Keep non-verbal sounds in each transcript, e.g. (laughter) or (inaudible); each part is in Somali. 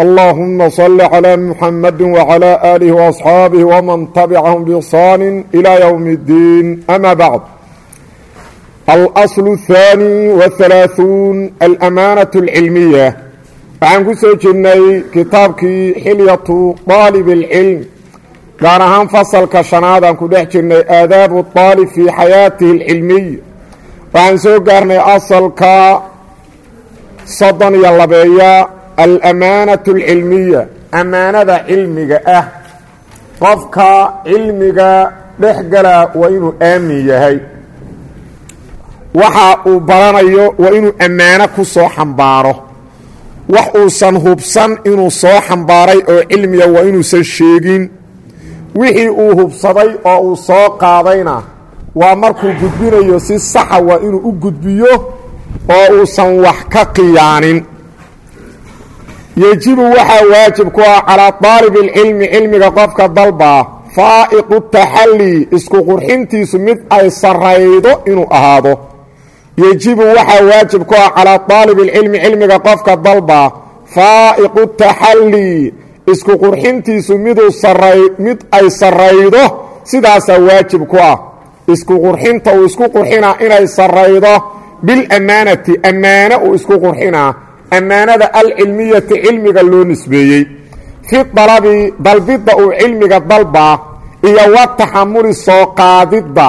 اللهم صل على محمد وعلى آله وأصحاabه ومن تبعهم بإحsان إلى يوم الدين أما بعد الأصل الثاني والثلاثون الأمانة العلمية waxaan ku soo jirnay kitaabkii xilyaةu طaalib الcilm gaar ahaan fasalka شhanaad aan ku dhex jirnay aadaabu الطaalib fii xayaatihi الcilmiy waxaan soo gaarnay asalka soddon iyo labeeya alamaanaة اlcilmiya amaanada cilmiga ah. Qofka cilmiga dhex gala waa inuu aamin yahay. Waxa uu baranayo waa inuu ammaano ku soo xambaaro. Wax uusan hubsan inuu soo xambaaray oo cilmiga waa inuusan sheegin. Wixii uu hubsaday oo uu soo qaadayna waa markuu gudbinayo si saxa waa inuu u gudbiyo oo uusan wax ka qiyaanin yejibu waxaa waajib ku ah calaa daalibi alcilmi cilmiga qofka dalbaa faa'iqu taxallii isku qurxintiisu mid ay sarraydo inuu ahaado yejibu waxaa waajib ku ah calaa daalibi alcilmi cilmiga qofka dalbaa faa'iqu taxallii isku qurxintiisu miduu sara mid ay sarraydo sidaasaa waajib ku ah isku qurxinta uu isku qurxinaa inay sarraydo bilammaanati ammaano uu isku qurxinaa ammaanada alcilmiyati cilmiga loo nisbeeyey. Fi dalabi dalbidda uu cilmiga dalbaa iyo wataxamuli soo qaadidda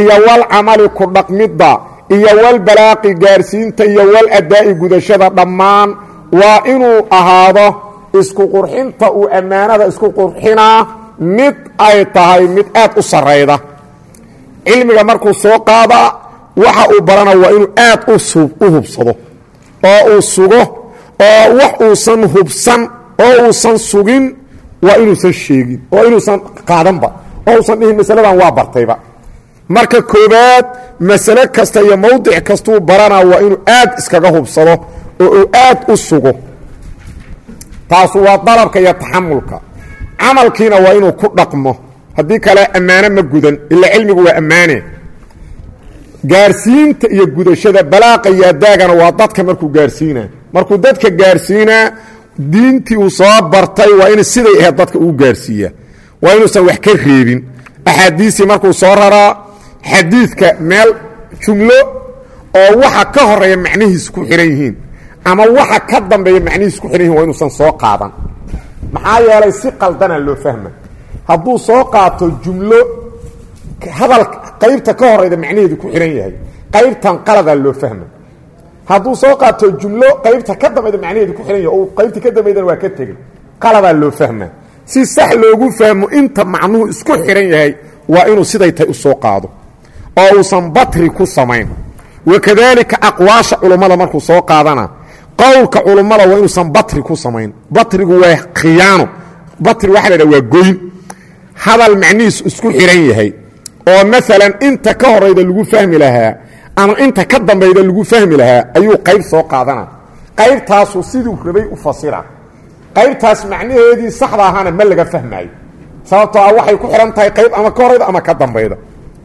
iyo walcamali ku dhaqmidda iyo walbalaaqi gaarsiinta iyo wal adaa'i gudashada dhammaan waa inuu ahaado isku qurxinta uu ammaanada isku qurxinaa mid ay tahay mid aad u sarayda cilmiga markuu soo qaadaa waxa uu barana waa inuu aad u hubsado oo uu sugo oo wax uusan hubsan oo uusan sugin waa inuusan sheegin oo inuusan qaadanba oo uusan dhihin masaladan waa bartayba. Marka koobaad masale kasta iyo mowdic kastuu baranaa waa inuu aad iskaga hubsado oo uu aad u sugo. Taasu waa dalabka iyo taxamulka. Camalkiina waa inuu ku dhaqmo. Haddii kale ammaano ma gudan. Ilaa cilmigu waa ammaane gaarsiinta iyo gudashada balaaqa iyo adaagana waa dadka markuu gaarsiinaa. Markuu dadka gaarsiinaa diintii uu soo bartay waa in siday ahayd dadka uu gaarsiiyaa waa inuusan wax ka reebin. Axaadiistii markuu soo raraa xadiidka meel jumlo oo waxa ka horreeya macnihiis ku xihan yihiin ama waxa ka dambeeya macnihiis ku xihan yihiin waa inuusan soo qaadan. Maxaa yeelay si qaldana loo fahma hadduu soo qaato jumlo hadal qaybta ka horeyda macnaheedu ku xihan yahay. Qaybtan qaladaa loo fahma hadduu soo qaato jumlo qaybta ka dambayda macnaheedu ku xihan yahay qaybta ka dambaydana waa ka tegey. Qaladaa loo fahmaa si sax loogu fahmo inta macnuhu isku xihan yahay waa inuu siday tahay u soo qaado. Oo uusan batri ku samayn. Wakadaalika aqwaasha culummada markuu soo qaadana qowlka culummada waa inuusan batri ku samayn. Batrigu waa khiyaano. Batri waxa la dhaha waa goyn. Hadal macnihiisu isku xihan yahay oo maalan inta ka horayda lagu fahmi lahaa ama inta ka dambayda lagu fahmi lahaa ayuu qayb soo qaadana qaybtaasu siduu rabay u fasira. Qaybtaas macnaheedii saxda ahaana ma laga fahmaayo. Sababtoo ah waxay ku tahay qayb ama ka horayda ama ka dambayda.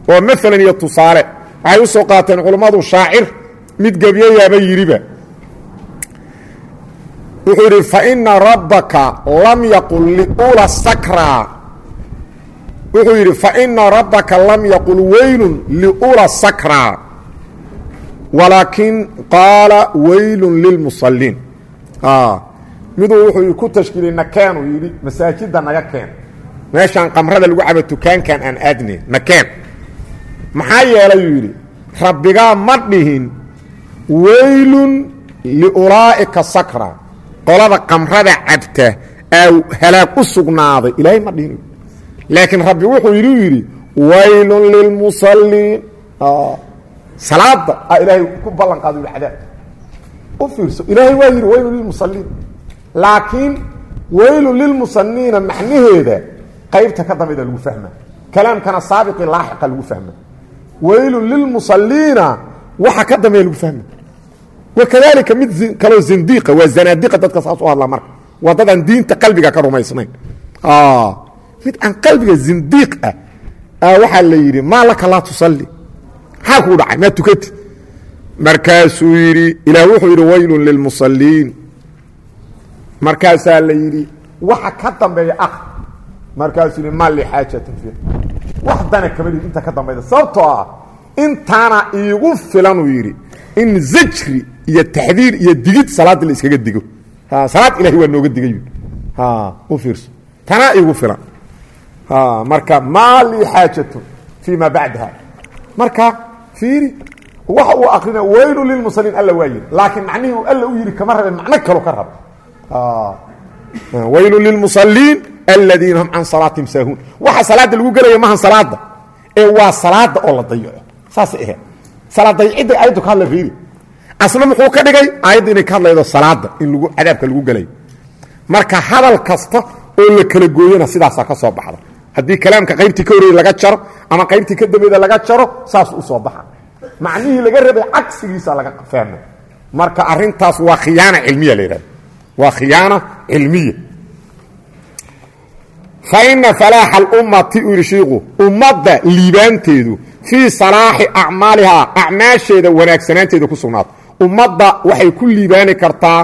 Oo maalan iyo tusaale. Waxay u soo qaateen culummadu shaacir mid gebyayaaba yidhiba. Wuxuu yidhi faina rabbaka lam yaqul liula sakra wuxuu yidhi faina rabbaka lam yaqul weylun liula sakra walaakin qaala weylun lilmusaliin miduu wuxuu ku tashkiiliyey nakeenuu yidhi masaajidda naga keen. Meeshaan qamrada lagu cabo tukaankan aan aadnayn nakeen maxaa yeelayuu yidhi rabbigaa ma dhihin weylun liulaa'ika sakra qolada qamrada cabta aa halaag u sugnaaday. Ilaahay ma dhihin laakiin rabbi wuxuu yidhi yidhi waylun lilmusaliin salaada a ilaahay ku ballan qaado cadaab u fiirso ilaahay waa yidhi waylun lilmusaliin laakiin waylun lilmusaliina macnaheeda qaybta ka dambayda lagu fahma kalaamkana saabiqi laaxiqa lagu fahma weylun lilmusaliina waxa ka dambeeya lagu fahma wakadalika mid kaloo zindiiqa waa zanaadiqa dadka saas u hadlaa marka. Waa dad aan diinta qalbiga ka rumaysnayn mid aan qalbiga zindiiq ah waxaa la yidhi maa laka laa tusalli. Maxaa kuu dhacay maa tukati? Markaasuu yidhi ilaah wuxuu yidhi waylun lilmusaliin markaasaa la yidhi waxa ka dambeeya ak markaasuu yidhi maa li xaajatin fi wax dana kama lid inta ka dambayda. Sababtoo ah intaana iigu filan uu yidhi in zajri iyo taxdiir iyo digid salaadda la iskaga digo. Salaad ilahay waa nooga digay u fiirso. Tanaa iigu filan marka maa lii xaajatu fii ma bacdaha. Marka fiiri waxa uu akrina waylu lilmusaliin alla waa yidhi laakiin macnihii uu alla u yidhi kama rabe macno kalu ka raba waylu lilmusaliin aladiina hum can salaatihim saahuun. Waxa salaada lagu gelaya mahan salaada ee waa salaada oo la dayaco saasay ahayd salaad daycidda ayaddu ka hadla fiiri. Asna muxuu ka dhigay aayadda inay ka hadlaydo salaada in lagu cadaabka lagu gelayo. Marka hadal kasta oo la kala gooyana sidaasaa ka soo baxda haddii kalaamka qaybtii ka horreeyey laga jaro ama qaybtii ka dambeeda laga jaro saas u soo baxa. Macnihii laga rabay cagsigiisa laga fahma marka arintaas waa khiyaana cilmiya la yidhahda waa khiyaana cilmiya. Fa falaaxa alummati u yidhi shiiku ummadda liibaanteedu fii salaaxi acmaalihaa acmaasheeda wanaagsanaanteeda ku sugnaata ummadda waxay ku liibaani kartaa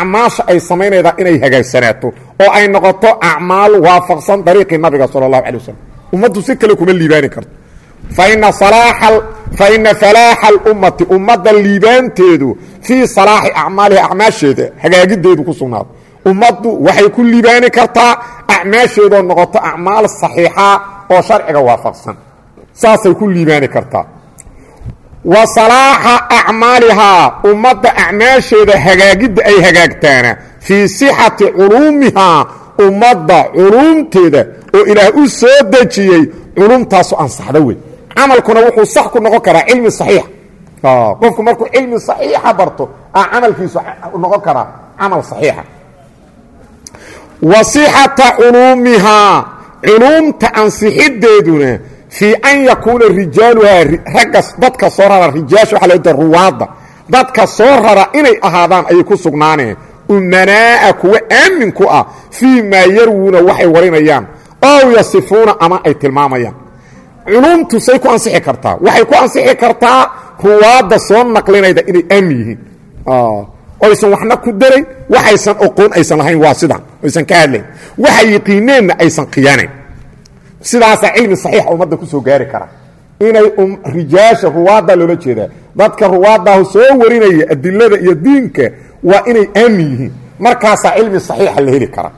acmaasha ay samaynayda inay hagaagsanaato oo ay noqoto acmaal waafaqsan dariiqii nabiga sala allahu alay wasalam ummaddu si kale kuma liibaani karto. Faina faina falaaxa alummati ummadda liibaanteedu fii salaaxi acmaaliha acmaasheeda hagaagideedu ku sugnaado. Ummaddu waxay ku liibaani kartaa acmaasheedoo noqoto acmaal saxiixa oo sharciga waafaqsan. Saasay ku liibaani kartaa wa salaaxa acmaalihaa ummadda acmaasheeda hagaagidda ay hagaagtaana fii sixati culuumihaa ummadda culuumteeda oo ilaah u soo dejiyey culumtaasu ansaxda wey camalkuna wuxuu sax ku noqon karaa cilmi saxiix. Qofku markuu cilmi saxiixa barto a camalkiisu noqon karaa camal saxiixa. Wa sixata culuumihaa culuumta ansixideeduna fii an yakuuna rijaaluhaa ragga dadka soo rara rijaasha waa lda ruwaadda dadka soo rara inay ahaadaan ayay ku sugnaaneen umanaa'a kuwa aamin ku ah fii maa yarwuuna waxay warinayaan ow yasifuuna ama ay tilmaamayaan. Culumtu say ku ansixi kartaa waxay ku ansixi kartaa ruwaadda soo naqlinayda inay aamin yihiin. Oysan waxna ku darayn waxaysan oqoon aysan lahayn waa sidan aysan ka hadlayn. Waxay yiqiineenna aysan khiyaanayn sidaasaa cilmi saxiixa ummadda ku soo gaari kara. Inay rijaasha ruwaadda loola jeedaa. Dadka ruwaaddaah soo warinaya adilada iyo diinka waa inay aamin yihiin. Markaasaa cilmi saxiixa la heli kara.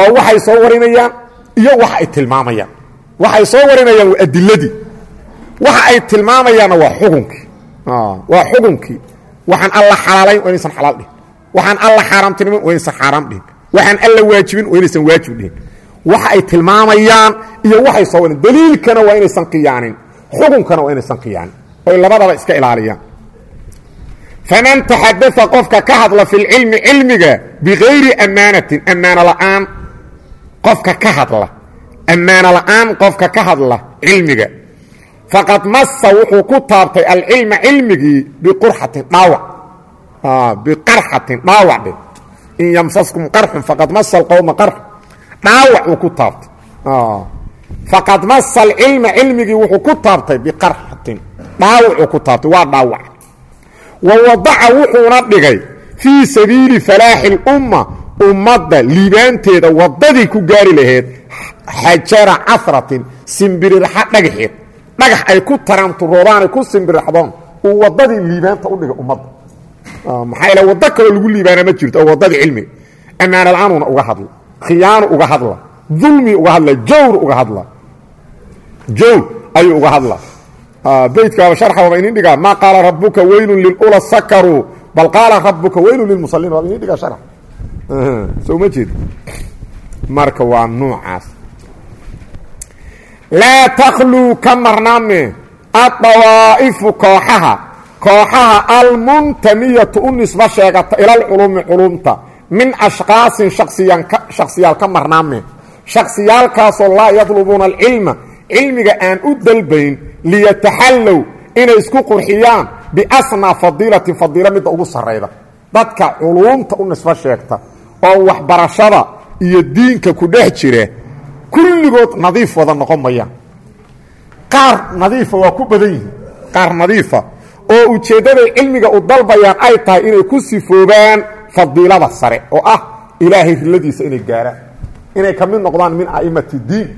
Oo waxay soo warinayaan iyo waxa ay tilmaamayaan. Waxay soo warinayaan waa adiladii waxa ay tilmaamayaanna waa xukunkii waa xukunkii waxaan alla xalaalayn waa xalaal dhihin. Waxaan alla xaaraamtinimin waa inaysan dhihin. Waxaan alla waajibin waa waajib dhihin waxa ay tilmaamayaan iyo waxay soo warin daliilkana waa inaysan qiyaanin xukunkana waa inaysan qiyaanin oy labadaba iska ilaaliyaan. Faman taxadaa qofka ka hadla fi lcilmi cilmiga bikayri ammaanatin ammaano la'aan. Qofka ka hadla ammaano la'aan qofka ka hadla cilmiga. Faqad masa wuxuu ku taabtay alcilma cilmigii biqurxatin dhaawac. Biqarxatin dhaawac dhe in yamsaskum qarxun faqad masa alqowma qarx dhaawac uu ku taabtay. Faqad masa alcilma cilmigii wuxuu ku taabtay biqarxatin. Dhaawacuu ku taabtay waa dhaawac. Wa wadaca wuxuuna dhigay fii sabiili falaaxi اlumma ummadda liibaanteeda waddadii ku gaari laheyd xajara casratin simbirirxa dhagaxeed. Dhagax ay ku taraamturoodaanay ku simbirraxdoon uu waddadii liibaanta u dhigay ummadda. Maxaa ila waddo kaloo lagu liibaana ma jirto oo waddadii cilmiga ammaana la'aanuna uga hadla khiyaanu uga hadla dulmi uga hadla jawr uga hadla. Jawr ayuu uga hadla. Beydkaaba sharxa waaba inin dhigaa maa qaala rabuka weylun lilula sakaruu bal qaala rabuka weylun lilmusaliin waaba inin dhigaa sharx soo ma marka waa nuucaas laa takhluu ka marnaame kooxaha kooxaha almuntamiyatu u nisbo sheegata ilalculuumi culumta min ashqaasin shaksiyaal ka marnaame. Shaksiyaalkaasoo laa yadlubuuna alcilma. Cilmiga aan u dalbayn liyataxallow inay isku qurxiyaan biasnaa fadiilatin fadiilo midda ugu sarrayda. Dadka culuumta u nisbo sheegta oo waxbarashada iyo diinka ku dhex jira kulligood nadiif wada noqon mayaan qaar nadiifa waa ku badan yihiin. Qaar nadiifa. Oo ujeeddaday cilmiga u dalbayaan ay tahay inay ku sifoobaan fadiilada sare oo ah ilaahay riladiisa inay gaaraan. Inay ka mid noqdaan min a'imati diin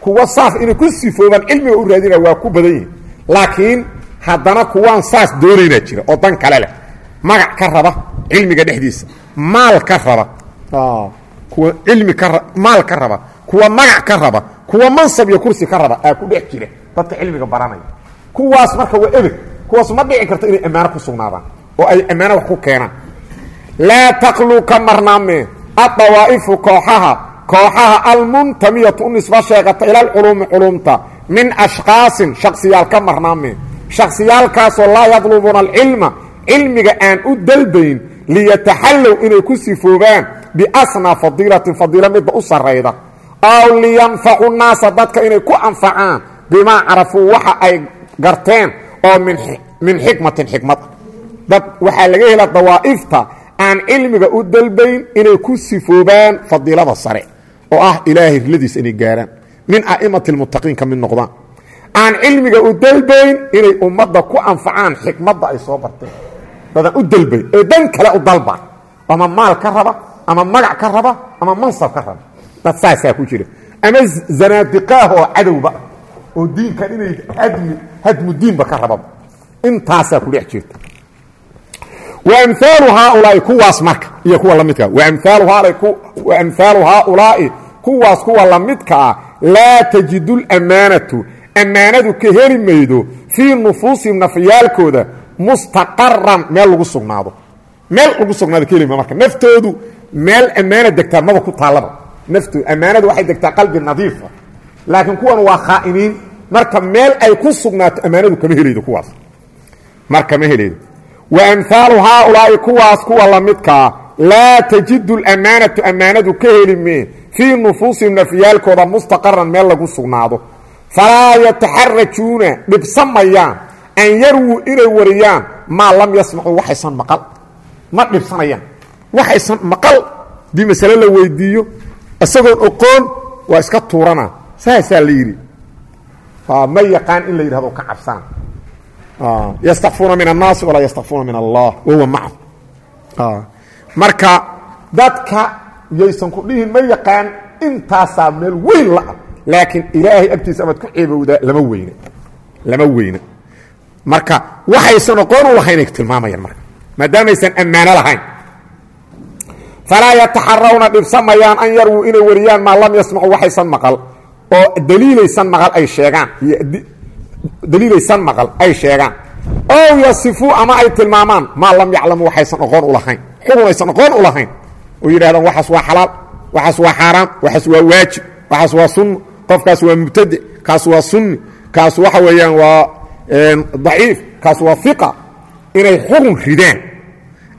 kuwa saas inay ku sifoobaan cilmiga u raadina waa ku badan yihiin. Laakiin haddana kuwaan saas doonaynaa jira oo dan kale leh. Magac ka raba cilmiga dhexdiisa maal ka raba. Kuwa cilmi ka maal ka raba. Kuwa magac ka raba kuwa mansab iyo kursi ka raba aa ku dhex jira. Dadka cilmiga baranaya. Kuwaas marka waa ebeg kuwaas ma dhici karto inay ammaano ku sugnaadaan oo ay ammaano wax ku keenaan laa taqluu ka marnaame adawaa'ifu kooxaha kooxaha almuntamiyatu u nisba sheegata ila alculuumi culumta min ashkhaasin shaksiyaal ka marnaame shaksiyaalkaasoo laa yadlubuuna alcilma cilmiga aan u dalbayn liyataxallow inay ku sifoobaan biasnaa fadiilatin fadiilo midda u sarrayda aw liyanfacu naasa dadka inay ku anfacaan bimaa carafuu waxa ay garteen oo min xikmatin xikmad dad waxaa laga hela dawaa'ifta aan cilmiga u dalbayn inay ku sifoobaan fadiilada sare oo ah ilaahay riladiisa inay gaaraan min a'imati lmuttaqiin ka mid noqdaan. Aan cilmiga u dalbayn inay ummadda ku anfacaan xikmadda ay soo barteen. Dadaan u dalbayn ee dan kale u dalba ama maal ka raba ama magac ka raba ama mansab ka raba. Dad saasaa ku jira. Ama zanaadiqaah oo cadowba oo diinkan inay hadmi hadmu diinba ka rababa. Intaasaa ku dhex jirta waamaalu haaulaai kuwaas marka iyo kuwa lamidkaa waamhaalu haaulaa'i kuwaas kuwa lamidka ah laa tajidu lamaanatu ammaanadu ka heli maydo fii nufuusihim nafyaalkooda mustaqaran meel lagu sugnaado. Meel lagu sugnaado ka heli ma marka. Naftoodu meel ammaana degtaa maba ku taallaba naftoodu ammaanadu waxay degtaa qalbi nadiifa laakiin kuwan waa khaa'imiin marka meel ay ku sugnaato ammaanadu kama helaydo kuwaas. Mar waamhaalu haaulaa'i kuwaas kuwa lamidkaa laa tajidu lamaanatu ammaanadu ka heli mee fii nufuusihim nafyaalkooda mustaqaran meel lagu sugnaado. Falaa yataxarajuuna dhibsamayaan an yarwuu inay wariyaan maa lam yasmacuu waxaysan maqal. Ma dhibsanayaan waxaysan maqal. Dii masale la weydiiyo isagoon oqoon waa iska tuurana. Saasaa la yidhi. Ma yaqaan in la yidhahdo ka cabsaan ystakfuuna min الnaasi walaa ystakfuuna min allah. Wahuwa macahu marka dadka yaysan ku dhihin ma yaqaan intaasaa meel weyn laah laakiin ilaahay agtiisa amaad ku ceebowdaa lama weyne. Lama weyne. Marka waxaysan aqoon u lahaynay tilmaamayaan marka. Maadaamaysan ammaano lahayn. Falaa yataxarawna dhibsamayaan an yarwuu inay wariyaan maa lam yasmacu waxaysan maqal. Oo daliilaysan maqal ay sheegaan daliilaysan maqal ay sheegaan. Ow yasifuu ama ay tilmaamaan maa lam yaclamu waxaysan aqoon u lahayn. Xugun aysan aqoon u lahayn. Oo yidhahdaan waxaas waa xalaal waxaas waa xaaraam waxaas waa waajib waxaas waa sunno qofkaas waa mubtadic kaas waa sunni kaas waxa weeyaan waa daciif kaas waa iqa inay xugun ridaan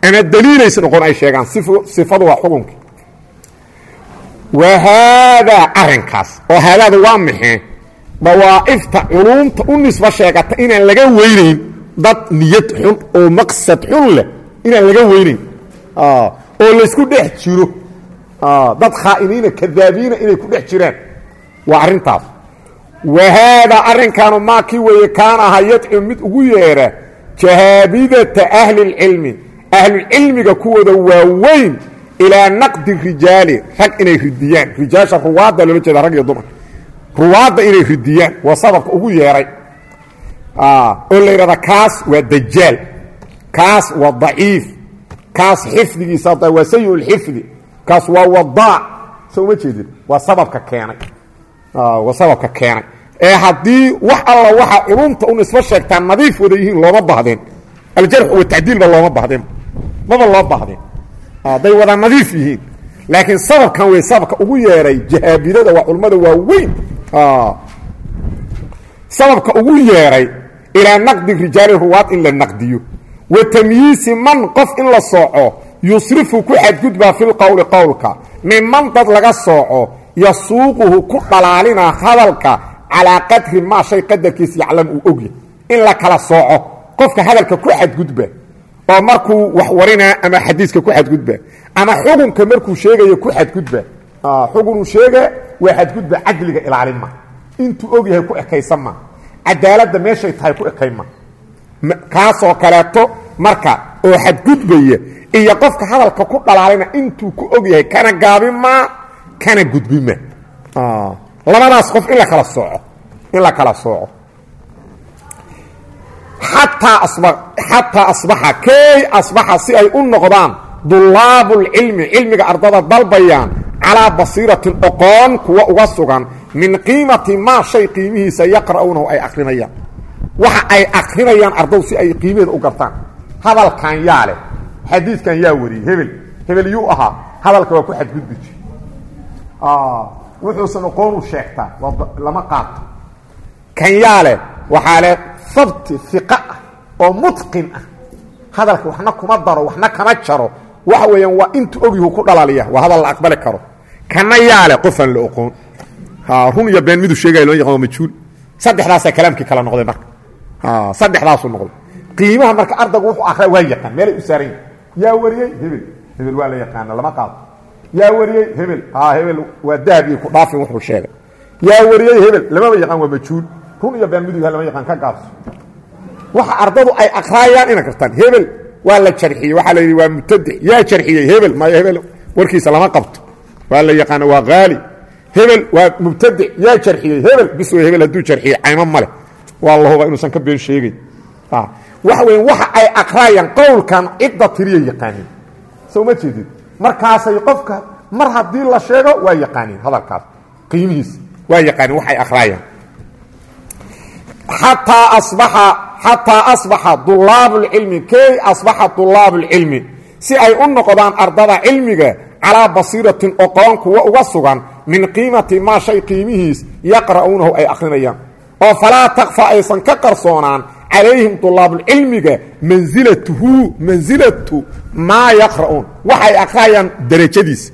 ama daliilaysan aqoon ay sheegaan. Sifadu waa xugunkii wa haadaa arrinkaas oo haadaada waa maxee dawaa'ifta culuumta u nisba sheegata inaan laga weynayn dad niyad xun oo maqsad xun leh inaan laga weynayn oo laysku dhex jiro. Dad khaa'iniina kadaabiina inay ku dhex jiraan. Waa arrintaas. Wa haadaa arrinkaanu maa kii weeye kaan ahaa yadcu mid ugu yeedha jahaabidata ahlilcilmi ahlulcilmiga kuwooda waaweyn ilaa naqdi rijaali rag inay ridiyaan. Rijaasha ruwaadda loola jeeda rag iyo dumar ruwaadda inay ridiyaan waa sababka ugu yeedhay oo la yidhahda kaas waa dajaal kaas waa daciif kaas xifdigiisa waa sayulxifdi kaas waa wadaac soo uma jeedin waa sababka keenay. Waa sababka keenay. Ee haddii wax alla waxa culumta u nisbo sheegtaa nadiif wada yihiin looma bahdeen. Aljarx watacdiilba looma bahdeen. Maba loo bahdeen. Hadday wada nadiif yihiin. Laakiin sababkan wey sababka ugu yeedhay jahaabidada waa culummada waaweyn sababka ugu yeedhay ilaa naqdi rijaali ruwaad in la naqdiyo. Wa tamyiisi man qof in la sooco yusrifu ku xadgudbaa fi lqowli qowlka minman dad laga sooco yasuuquhu ku dhalaalinaa hadalka calaa qadri maa shay qadarkiis yaclam uu ogyahay in la kala sooco qofka hadalka ku xadgudba oo markuu wax warinaa ama xadiiska ku xadgudba ama xukunka markuu sheegayo ku xadgudba xukunuu sheega waa xadgudba cadliga ilaalin ma intuu og yahay ku ekaysan ma cadaaladda meeshay tahay ku ekayn ma kaasoo kaleeto marka oo xadgudbaya iyo qofka hadalka ku dhalaalina intuu ku og yahay kana gaabin kana gudbin ma labadaas qof in la kala sooco in la kala sooco xataa aba xataa asbaxa kay asbaxa si ay u noqdaan dulaabulcilmi cilmiga ardada dalbayaan calaa basiiratin oqoon kuwa uga sugan min qiimati maa shay qiimihiisa yaqra'uunahu ay akrinayaan. Waxa ay akrinayaan ardow si ay qiimaheeda u gartaan. Hadalkan yaa xadiidkan yaa wariyey hebel hebel yuu ahaa hadalka waa ku xadgudbi jir wuxuusan oqoonu sheegtaa lama qaato. Kan yaa waxaa leh habti iqa ah oo mutqin ah. Hadalka waxna kuma daro waxna kama jaro. Waxa weeyaan waa intu ogyuhu ku dhalaaliya waa hadal la aqbali karo kana yaa leh qofaan la oqoon. Run iyo been miduu sheegaya loo yaqaan waa majhuul saddexdaasaa kalaamkii kala noqday marka. Saddexdaasuu noqday. Qiimaha marka ardaygu wuxuu akriya waa yaqaan meelay u saaran yahin yaa wariyey hebel. Hebel waa la yaqaana lama qaado yaa wariyey hebel. Haa hebel waa dahab iyo ku dhaafin wuxuu sheegay. Yaa wariyey hebel. Lamaba yaqaan waa majhuul run iyo been miduu yahay lama yaqaan ka gaabso. Waxa ardadu ay akraayaan inay kartaan hebel waa la jarxiyey. Waxaa la yidhi waa mubtadic yaa jarxiyey hebel maayo hebel warkiisa lama qabto waa la yaqaana waa haali hebel waa mubtadic yaa jarxiyey hebel. Bis wey hebel hadduu jarxiyey. Caymo male. Waa la huba inuusan ka been sheegay. Waxa weya waxa ay akraayaan qowlkan cidda tiriya yaqaaniin. Soo ma jeedid markaasay qofka mar haddii la sheego waa yaqaaniin. Hadalkaas. Qiimihiisa. Waa yaqaaniin. Waxay akraayaan xataa asbaxa xataa asbaxa dulaabu lcilmi kay asbaxa dulaabu lcilmi si ay u noqdaan ardada cilmiga calaa basiiratin oqoon kuwa uga sugan min qiimati maa shay qiimihiis yaqra'uunahu ay akrinayaan oo falaa takfa aysan ka qarsoonaan calayhim dulaabulcilmiga mansilatuhu mansilatu maa yaqra'uun. Waxay akhrayaan darajadiisa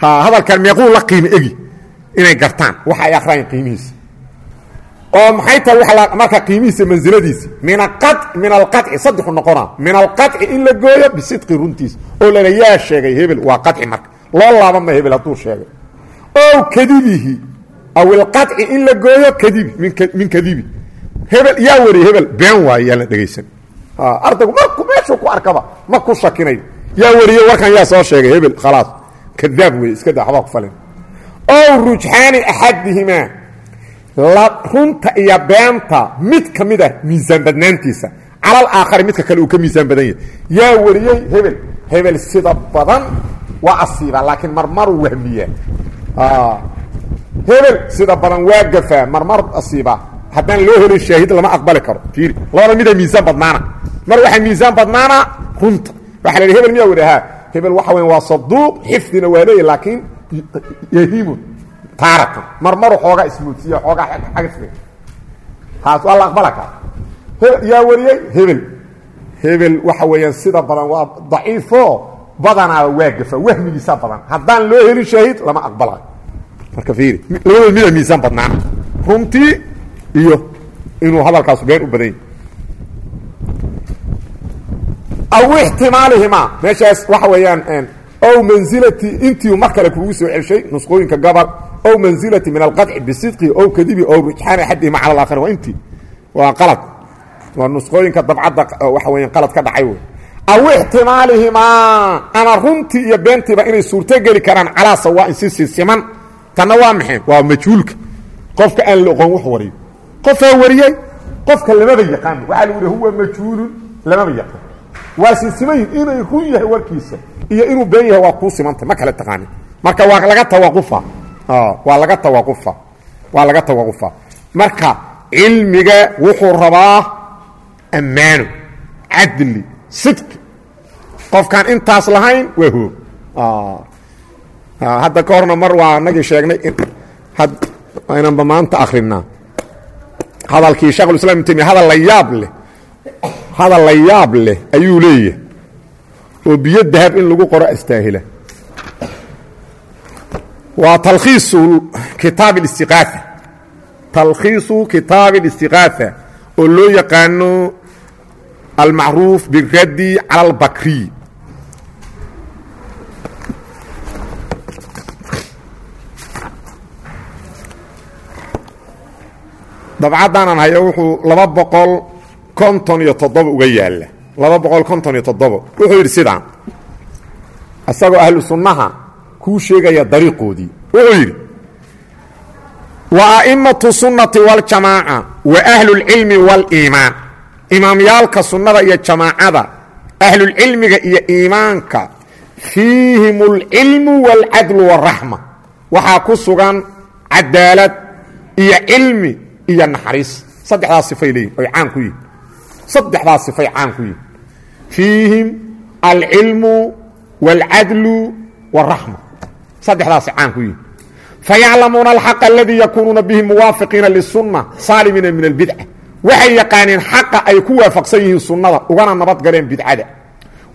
hadalkan meequu la qiimo egi. Inay gartaan. Waxa ay akhrayaan qiimihiisa oo maxay tahay marka qiimihiisa mansiladiisa min min alqaci saddexu noqona. Min alqaci in la gooyo bisidqi runtiisa oo lala yaa sheegay hebel waa qaci marka. Loo laabama hebel hadduu sheegay. Ow kadibihi aw ilqaci in la gooyo kadibi min kadibi. Hebel yaa wariye hebel been waayo yaa la dhegaysan. Ardaygu marku meeshuu ku arkaba ma ku shakinayo yaa wariye warkan yaa soo sheegay hebel khalaas. Kadaab wey iska da waxbaa ku falin. Ow rujxaani axadihimaa runta iyo beenta mid ka mid ah miisaan badnaantiisa. Calal aakhari midka kale uu ka miisaan badan yahay. Yaa wariyey hebel. Hebel sida badan waa asiibaa laakiin marmaruu wahmiyaa. Hebel sida badan waa gafaa marmar asiibaa haddaan loo helin shaahid lama aqbali karo. Fiiri labada mida miisaan badnaana. Mar waxaa miisaan badnaana runta. Waxa la hebel miyaa wadahaa hebel waxa weya waa saduuq xifdina waa leeyahy laakiin yahimun taaratan marmaru xoogaa ismoodsiiya xoogaa xagfri taas waa la aqbala kara hebel yaa wariyey hebel. Hebel waxa weeyaan sida badan waa daciifo badanaaba waa gafa wahmigiisa badan. Haddaan loo helin shaahid lama aqbalayo marka fiiri labadooda mida miisaan badnaana runtii iyo inuu hadalkaasu been u badan yahy aw ixtimaalihimaa meeshaas waxa weeyaan ow mansilati intii mar kale kuugu soo celshay nusqooyinka gobol ow mansilati min alqaطci bisidqi ow kadibi ow rujxaani axadihima cala alaakhari waa intii waa qalad waa nusqooyinka dabcadda waxa weeyaan qalad ka dhacay wey aw ixtimaalihimaa ama runtii iyo beentiiba inay suurtogeli karaan calaa sawaain si sisiman tanna waa maxay waa majhuulka qofka aan la oqon wax wariyo qofaa wariyey qofka lamaba yaqaano waxaa lagu yihi huwa majhuulun lamaba yaqaan waa sinsimayin inay run yahay warkiisa iyo inuu been yahay waa kuu simantay ma kale taqaanin marka waa laga tawaqufa waa laga tawaqufa waa laga tawaqufa marka cilmiga wuxuu rabaa ammaano cadli sidqi qofkaan intaas lahayn waa hoog hadda ka horna mar waa nagii sheegnay aynanba maanta akrinaa hadalkii shekhulislam ibn temiya hadal la yaab leh hadal la yaab leh ayuu leeyahay. Oo biyo dahab in lagu qoro astaahila waa talkhiisu kitaab اlistiqaaثa talkhiisu kitaab اlistiqaaثa oo loo yaqaano almacruuf biraddi cala اlbakriy dabcaddaanaan hayo wuxuu laba boqol konton iyo toddoba uga yaalla laba boqol konton iyo toddoba wuxuu yidhi sidaan isagoo ahlu sunnaha kuu sheegaya dariiqoodii wuxuu yidhi wa a'immatu sunnati waاljamaaca wa ahlulcilmi waاliimaan imaamyaalka sunnada iyo jamaacada ahlulcilmiga iyo iimaanka fiihim اlcilmu wاlcadlu wاraxma waxaa ku sugan cadaalad iyo cilmi iyo naxariis saddexdaas sifay leeyihin oy caan ku yihin saddexdaas sifay caan ku yihin fiihim alcilmu wاlcadlu wاraxma saddexdaasi caan ku yihiin fayaclamuuna alxaqa aladii yakuunuuna bihi muwaafiqiina lisunna saalimiina min albidca. Waxay yaqaaneen xaqa ay ku waafaqsan yihiin sunnada ugana nabad galeen bidcada.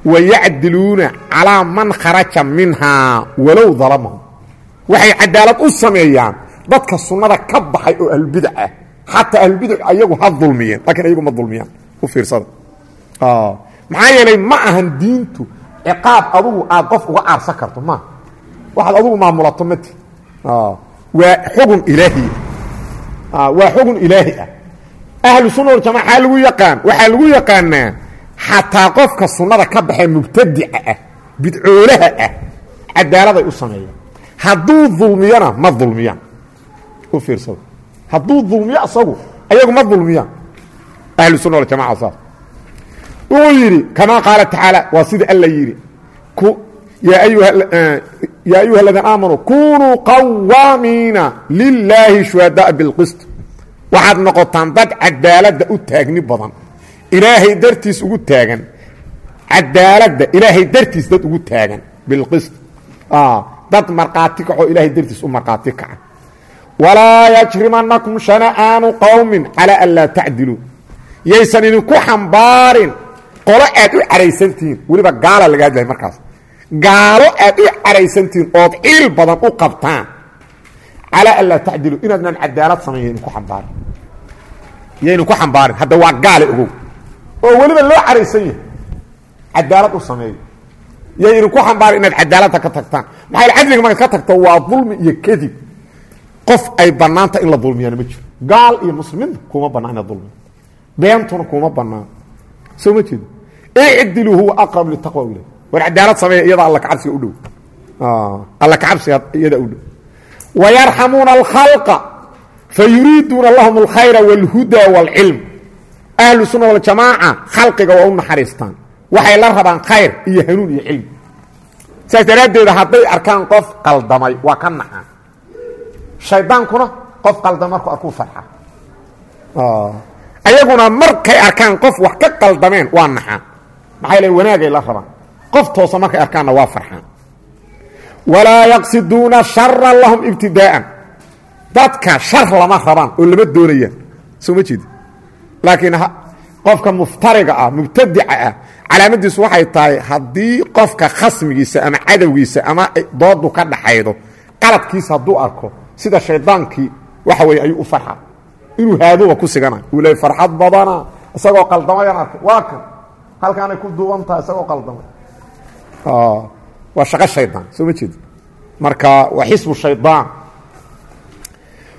Wayacdiluuna calaa man kharaja minhaa walow dalamahum. Waxay cadaalad u sameeyaan dadka sunnada ka baxay oo ahlulbidac ah. Xataa ahlulbidac ayagu ha dulmiyeen lakiin ayagu ma dulmiyaan. U fiirsada. Maxaa yeelay ma ahan diintu ciqaab adugu aad qof uga aarsan karto maaha waxaad adugu maamulato mati waa xugun ilaahi. Waa xugun ilaahi ah. Ahlu sunna waljamaca lagu yaqaan waxaa lagu yaqaanaa xataa qofka sunnada ka baxee mubtadica ah bidcoolaha ah cadaaladay u sameeyaan hadduu dulmiyona ma dulmiyaan. U fiirsada hadduu dulmiyo asagu ayagu ma dulmiyaan. Ahlu sunna waljamaca saas. Wuxuu yidhi kamaa qaala tacaala waa sida alla yidhi yaa ayuha aladiina aamanuu kunuu qawaamiina lilaahi shuhadaaa bilqist waxaad noqotaan dad cadaaladda u taagni badan ilaahay dartiis ugu taagan cadaaladda ilaahay dartiis dad ugu taagan bilqist dad markhaati kaco ilaahay dartiis u markhaati kaca walaa yajrimanakum shana'aanu qowmin calaa an laa tacdiluu yaysan idinku xambaarin qolo aad u caraysantihiin weliba gaala gaalo aad u caraysantihiin ood ciil badan u qabtaan. Calaa an laa tacdiluu inaadnan cadaalad samayn yaydinku xambaarin. Yaydinku xambaarin. Hadda waa gaale ogow oo weliba loo caraysan yahay. Cadaalad u sameeyo. Yay idinku xambaarin inaad cadaaladda ka tagtaan. Maxaa cadliga markaad ka tagto waa dulmi iyo kadib. Qof ay bannaanta in la dulmiyaana ma jiro. Gaal iyo muslimiinta kuma bannaan inaad dulmiya beentuna kuma bannaan. Soo ma jeedo. Icdilu huwa aqrab litaqwa ule war cadaalad sameeya iyada alla kacabsiga u dhow. Alla kacabsiga iyada u dhow. Wayarxamuuna alkhalqa fayuriiduuna lahum alkhayra wاlhuda wاlcilm ahlu sunna waljamaaca khalqiga waa u naxariistaan. Waxay la rabaan khayr iyo hanuun iyo cilmi saas daraaddeeda hadday arkaan qof qaldamay waa ka naxaan. Shaydaankuna qof qaldamay markuu arkuu farxa. Ayaguna markay arkaan qof wax ka qaldameen waa naxaan. Maxay le wanaagay la rabaan qof toosa markay arkaanna waa farxaan. Walaa yaqsiduuna shara lahum ibtidaa'an dadka shar lama rabaan oo lama doonayaan. Soo ma jeedi laakiin qofka muftariga ah mubtadica ah calaamadiisu waxay tahay haddii qofka khasmigiisa ama cadowgiisa ama doodu ka dhaxaydo qaladkiisa hadduu arko sida shaydaankii waxa weye ayuu u farxa inuu haadoba ku sigana uu leey farxad badana isagoo qaldamayaan arkay waa kan halkaanay ku duuban tahay isagoo qaldamay Ah, waa shaqo shaydaan soo ma jeed marka waa xisbu shaydaan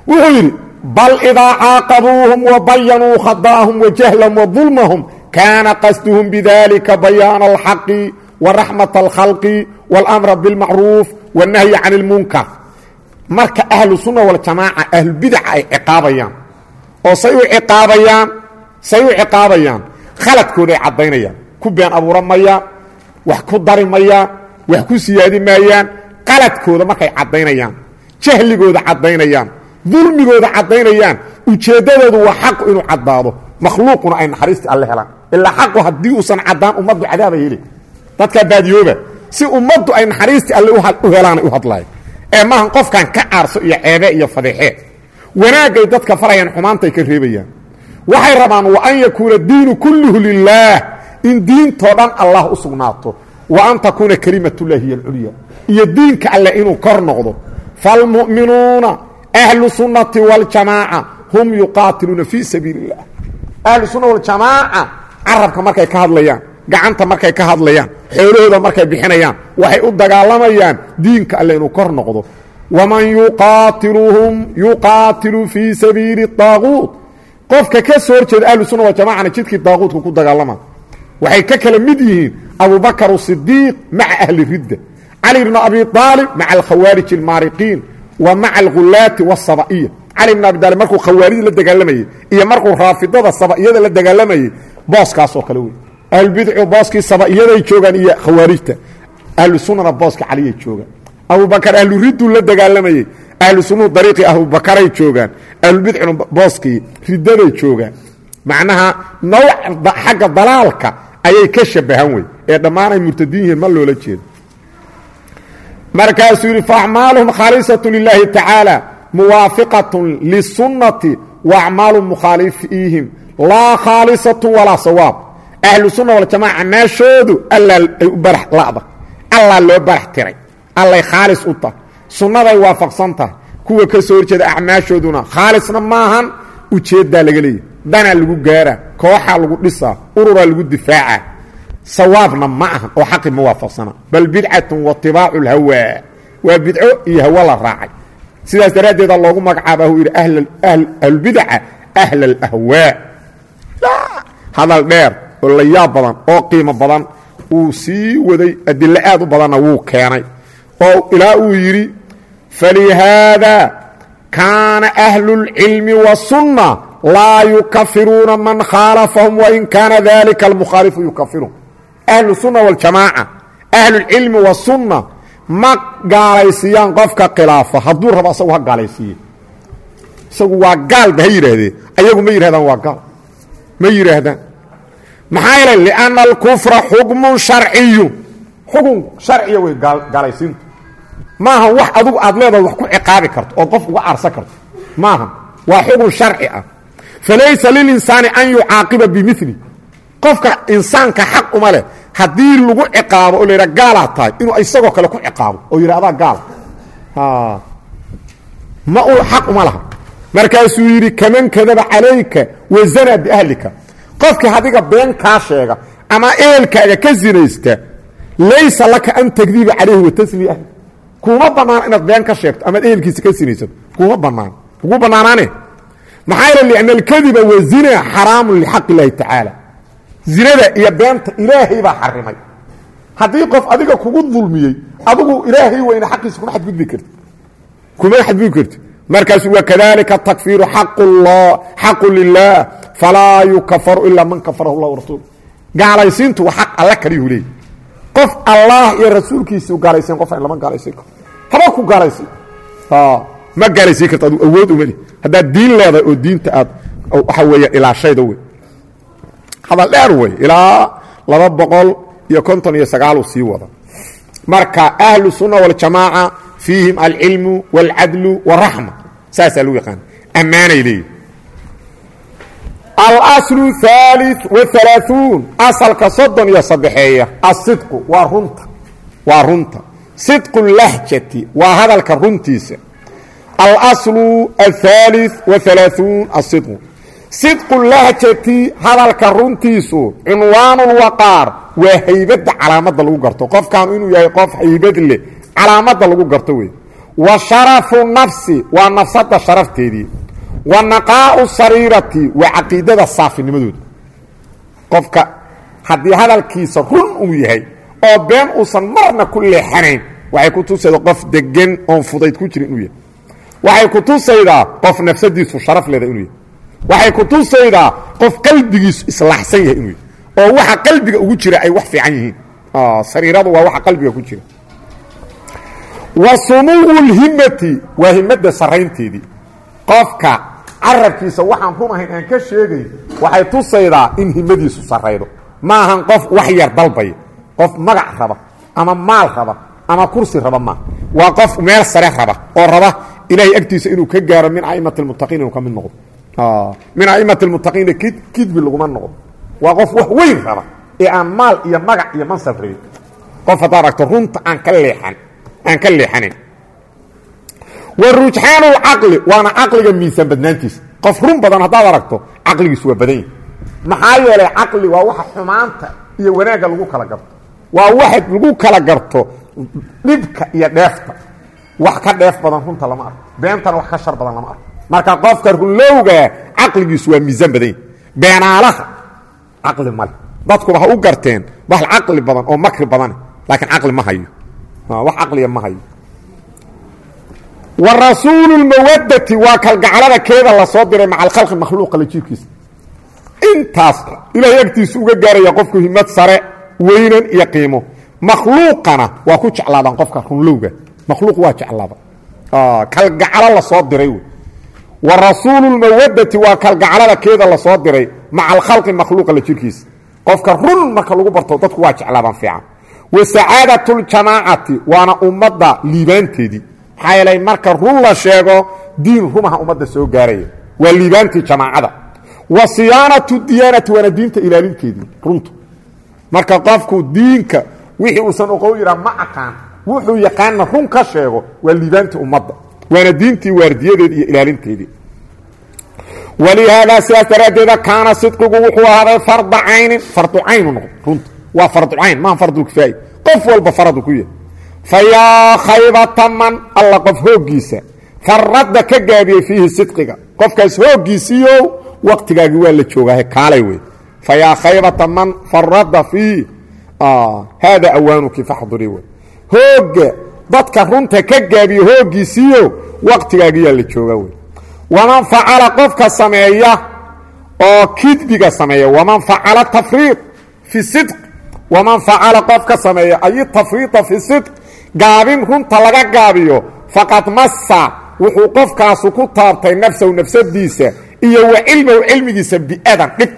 wuxuu yidhi bal idaa caaqabuuhum wabayanuu khadaahum wajahlahum wadulmahum kaana qasduhum bidalika bayaana alxaqi waraxmat alkhalqi walamra bilmacruuf wannahyi can ilmunkar marka ahlu sunna waljamaaca ahlubidaca ay ciqaabayaan oo say u ciqaabayaan say u ciqaabayaan khaladkooda caddaynayaan. Ku been abuuran wax ku dari mayaan wax ku siyaadi maayaan qaladkooda markay caddaynayaan jahligooda caddaynayaan dulmigooda caddaynayaan ujeeddadoodu waa xaqu inuu caddaado makhluuquna ay naxariistii alle helaan. Ilaa xaqu haddii uusan caddaan ummaddu cadaaba heli. Dadkaa baadiyooba si ummaddu ay naxariistii alle u helaanay u hadlaaya ee maahan qofkan ka aarso iyo ceebe iyo fadeexee wanaagay dadka farayaan xumaantay ka reebayaan. Waxay rabaan wa an yakuuna diinu kulluhu lilaah in diintoo dhan allah u sugnaato. Wa an takuuna kelimatullahi hiy alculya iyo diinka alleh inuu kor noqdo. Falmu'minuuna ahlu sunnati waljamaaca hum yuqaatiluuna fii sabiili اllah ahlu sunna waljamaaca carabka markay ka hadlayaan gacanta markay ka hadlayaan xoolahooda markay bixinayaan waxay u dagaalamayaan diinka alle inuu kor noqdo. Waman yuqaatiluhum yuqaatilu fii sabiili daaquut qofka ka soo horjeeda ahlu sunna waljamacana jidkii daaquudka ku dagaalama waxay ka kala mid yihiin abubakr sidiiq maca ahli ridda cali bn abi aalib maca alkhawaarij almaariqiin wa maca alghulaati wاsaba'iya cali bn abi aalib markuu khawaarij la dagaalamayey iyo markuu raafidada saba'iyada la dagaalamayey booskaasoo kale wey. Ahlubidcu booskii saba'iyaday joogaan iyo khawaarijta. Ahlu booska caliyay joogaan. Abubakar ahlu la dagaalamayey ahlu dariiqii abubakaray joogaan. Ahlubidcuna booskii riddaday joogaan. Macnaha nawc xagga dalaalka ayay ka shabahan wey ee dhammaan ay murtadiin yihiin ma loola jeedo. Markaasuu yidhi faacmaaluhum khaalisatu lilaahi tacaala muwaafiqatun lisunnati wa acmaalu mukhaalifiihim laa khaalisatu walaa sawaab. Ahlu sunna waljamaaca meeshoodu allaa ay u barax la'da allaa loo barax tiray. Allay khaalis u tahay. Sunnaday waafaqsan tahay. Kuwa ka soo horjeeda acmaashooduna khaalisna maahan ujeeddaa laga leeyahy danaa lagu gaaraa kooxaa lagu dhisaa ururaa lagu difaacaa sawaabna ma ahan oo xaqi ma waafaqsana. Bal bidcatun watibaacu lhawaa waa bidco iyo hawo la raacay. Sidaas daraaddeeda loogu magacaaba uu yidhi ahlulbidaca ahla alahwaa hadal dheer oo la yaab badan oo qiimo badan wuu sii waday adilo aad u badanna wuu keenay. Oo ilaa uu yidhi falihaada kaana ahlu اlcilmi wasunna laa yukafiruuna man khaalafahum wain kaana dalika almukhaalifu yukafiruhum ahlu sunna waljamaaca ahlulcilmi wasunna ma gaalaysiiyaan qofka khilaafa hadduu rabo asagu ha gaalaysiiye isagu waa gaalba ha yidhaahdee ayagu ma yidhahdaan waa gaal ma yidhaahdaan maxaa yeelay lianna alkufra xukmun sharciyu xukun sharciya wey gaalaysiintu maaha wax adugu aad leedahay wax ku ciqaabi karto ood qof uga aarsan karto maaha waa xukun sharci ah falaysa lilinsaani an yucaaqiba bimili qofka insaanka xaq uma leh haddii lagu ciqaabo oo laydha gaalaa tahay inuu isagoo kale ku ciqaabo oo yidha adaa gaal ma uu xaq uma laha markaasuu yidhi kaman kadaba calayka wazanaa biahlika qofkii adiga been kaa sheega ama eelkaaga ka sinaysta laysa laka an takdiba calayhi watasmi ahli kuuma bannaan inaad been ka sheegto amaad ehelkiisa ka sinaysato kuuma bannaan kugu bannaanaane maxaa yeele lianna alkadiba wa zina xaraamun lixaq illaahi tacaala zinada iyo beenta ilaahay baa xarimay. Haddii qof adiga kugu dulmiyey adigu ilaahay weyne xaqiisa kuma xadgudbi karti kuma xadgudbi karti markaasu wakadalika takfiiru xaqu lilah falaa yukafaru ilaa man kafarahu llah rasuul gaalaysiintu waa xaq alla kaliyuu leeyay. Qof allah iyo rasuulkiisii gaalaysiin qof aan lama gaalaysiin karo haba ku gaalaysiin ma gaaraysiin karta adu awood umali haddaad diin leedahay oo diinta aad waxa weeye ilaashayda wey hadal dheer wey ilaa laba boqol iyo konton iyo sagaaluu sii wada. Marka ahlu sunna waljamaaca fiihim alcilmu wاlcadlu wاraxma saasaa lagu yaqaana ammaanay leeyihi alaslu aali waalaauun asalka soddon iyo saddexeeya asidqu waa runta. Waa runta. Sidqu lahjati alslu ahaali waalaauun asidqu sidqu lahjati hadalka runtiisu cinwaanulwaqaar waa haybadda calaamadda lagu garto qofkaanu inuu yahay qof haybad leh calaamadda lagu garto wey wa sharafu nafsi waa nafsadda sharafteedii wa naqaa'u sariirati waa caqiidada saafinimadooda qofka haddii hadalkiisa run uu yahay oo been uusan marna ku leexanayn waxay ku tuseeda qof degan oon fudayd ku jira inuu yahay waxay ku tusaydaa qof nafsadiisu sharaf leeda inuu yahay. Waxay ku tusaydaa qof qalbigiisu islaaxsan yahay inuu oo waxa qalbiga ugu jira ay wax fiican yihiin. Sariiradu waa waxa qalbiga ku jira. Wa sumuwu lhimati waa himadda saraynteedii qofka carabkiisa waxaan run ahayn aan ka sheegay waxay tusaydaa in himadiisu saraydo ma ahan qof wax yar dalbaya qof magac raba ama maal raba ama kursi raba ma. Waa qof meel sare raba oo raba ilaahay agtiisa inuu ka gaaro min aimati lmuttaqiin inuu ka noqdo. Min aimati lmuttaqiina kidbi laguma noqdo. Waa qof wax weyn raba ee aan maal iyo magac iyo mansab rabin. Qof haddaad aragto runta aan ka leexan aan ka leexanayn wa rujxaanu lcaqli waana caqliga miisaan badnaantiisa qof run badan haddaad aragto caqligiisu waa badan yahi maxaa yeelay caqli waa waxa xumaanta iyo wanaagga lagu kala garto. Waa waxa lagu kala garto dhibka iyo dheefta wax ka dheef badan runta lama arko. Beentana wax ka shar badan lama arko. Marka qofka runlowgaa caqligiisu waa miisaan badan yahi beenaalaha caqli male dadkuba ha u garteen wax caqli badan oo makri badane laakiin caqli ma hayo. Wax caqliya ma hayo. Wa rasuulu lmawadati waa kalgaclada keeda la soo diray maca alkhalqi makhluuqa la jiirkiisa. Intaas ilaahay agtiisa uga gaaraya qofku himad sare weynan iyo qiimo. Makhluuqana waa ku jeclaadaan qofka runlowga makhluuq waa jeclaada kalgaclo la soo diray wey. Wa rasuulu lmawadati waa kalgaclada keeda la soo diray maca alkhalqi makhluuqa la jirkiisa. Qofka run marka lagu barto dadku waa jeclaadaan fiican. Wa sacaadatu ljamaacati waana ummadda liibaanteedii maxaa yeelay marka run la sheego diin rumaha ummadda soo gaaraya. Waa liibaantii jamaacada. Wa siyaanatu diyaanati waana diinta ilaalinteedii runtu. Marka qofku diinka wixii uusan oqow yidhaa ma aqaan wuxuu yaqaana run ka sheego waa liibaantii ummadda waana diintii waardiyadeedi iyo ilaalinteedii. Walihaadaa sidaas daraaddeeda kaana sidqigu wuxuu ahaaday farda caynin fardu caynu noqdo runta. Waa fardu cayn maaha fardulkifaaye qof walba faradu ku yahay. Fa yaa khaybata man alla qof hooggiisa. Faradda ka gaabiyey fiihi sidqiga. Qofkaas hooggiisiiyow waqtigaagii waa la joogaahe kaalay wey fa yaa khaybata man faradda fiihi haada awaanuki faxdurii wey hoogga dadka runta ka gaabiye hooggiisiiyo waqtigaagiyaa la joogaa wey waman facala qofka sameeya oo kidbiga sameeya waman facala tafriid fi sidq waman facala qofka sameeya ay tafriida fi sidq gaabin runta laga gaabiyo faqad massa wuxuu qofkaasu ku taabtay nafsahu nafsadiisa iyo wa cilmahu cilmigiisa biadan dhib.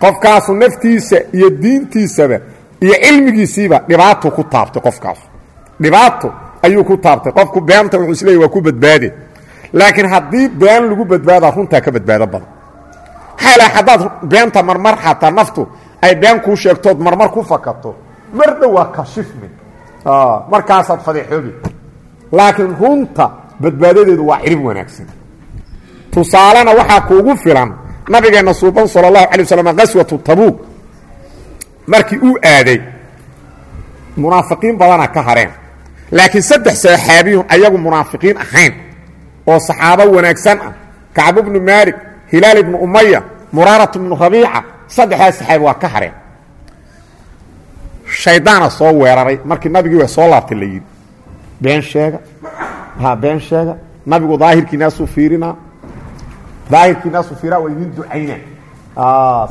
Qofkaasu naftiisa iyo diintiisaba iyo cilmigiisiiba dhibaato ku taabtay qofkaasu dhibaato ayuu ku taabtay. Qofku beenta wuxuu isleeyay waa ku badbaade. Laakiin haddii been lagu badbaadaa runtaa ka badbaado badan. Xaala haddaad beenta marmar xataa naftu ay been kuu sheegtood marmar ku fakato mar dhow waa kashifmi markaasaad fadeexoobi. Laakiin runta badbaadadeedu waa cirib wanaagsan. Tusaalena waxaa kuugu filan nabigeenna suuban sala allahu calay waslm qaswatu tabuuk markii uu aaday munaafiqiin badana ka hareen. Laakiin saddex saxaabiyun ayagu munaafiqiin ahayn oo saxaabo wanaagsan ah. Kacb bnu maalik hilaal ibnu umaya muraarat bnu rabiica saddexdaas saxaabi waa ka hareen. Shaydaana soo weeraray. Markii nabigii waa soo laabtay la yidhi been sheega ha been sheega. Nabigu daahirkiinaasuu fiirinaa daahirkiinaasuu fiiraa waa idin ducayna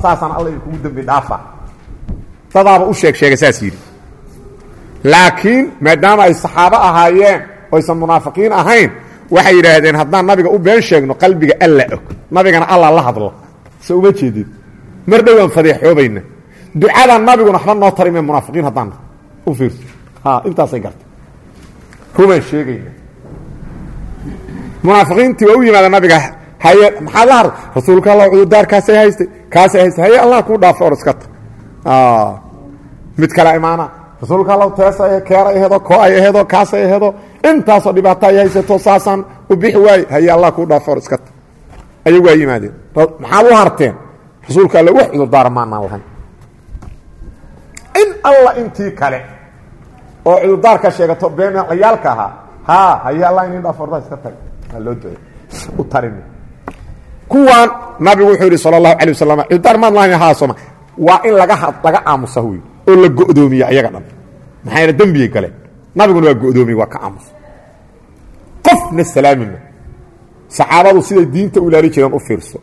saasaan alla idinkugu dembi dhaafa dadaaba u sheeg sheega saas yidhi. Laakiin maadaama ay saxaabo ahaayeen oysan munaafiqiin ahayn waxay yidhaahdeen haddaan nabiga u been sheegno qalbiga alla og. Nabigana alla la hadlo. Se uma jeedin. Mar dhowaan fadeexoobayna ducada nabiguna waxba noo tarime munaafiqiin haddaan u fiirso. Intaasay gartay rumaan sheegayna munaafiqiintii waa u yimaada nabiga haye maxaad la hadl rasuulka alla cudurdaar kaasay haystay kaasay haystay. Haye allah kuu dhaafo or iska ta mid kale imaana. Rasuulka teesa keer ay aheedo koo ay aheedo kaas ay aheedo. Intaasoo dhibaato ay haysato saasaan u bixi waaye haye allah kuu dhaafo iska ta ayagu waa yimaadeen. Maxaad u harteen rasuulka alle wax cudurdaara maanaan lahayn in alla intii kale oo cudurdaarka sheegato beenlayaalka ahaa ha haye allah inin dhaafo ordaa iska tag. Aa loo ducey u tarin kuwaan nabigu wuxuu yidhi sala allahu alay wasalam cudurdaar maan lahayn haa sooma waa in laga laga aamusa huy oo la go'doomiya ayaga dhan. Maxaa yeele dembiyay galeen nabiguna waa go'doomiye waa ka aamus qofna salaamina saxaabadu siday diinta u ilaali jireen u fiirso.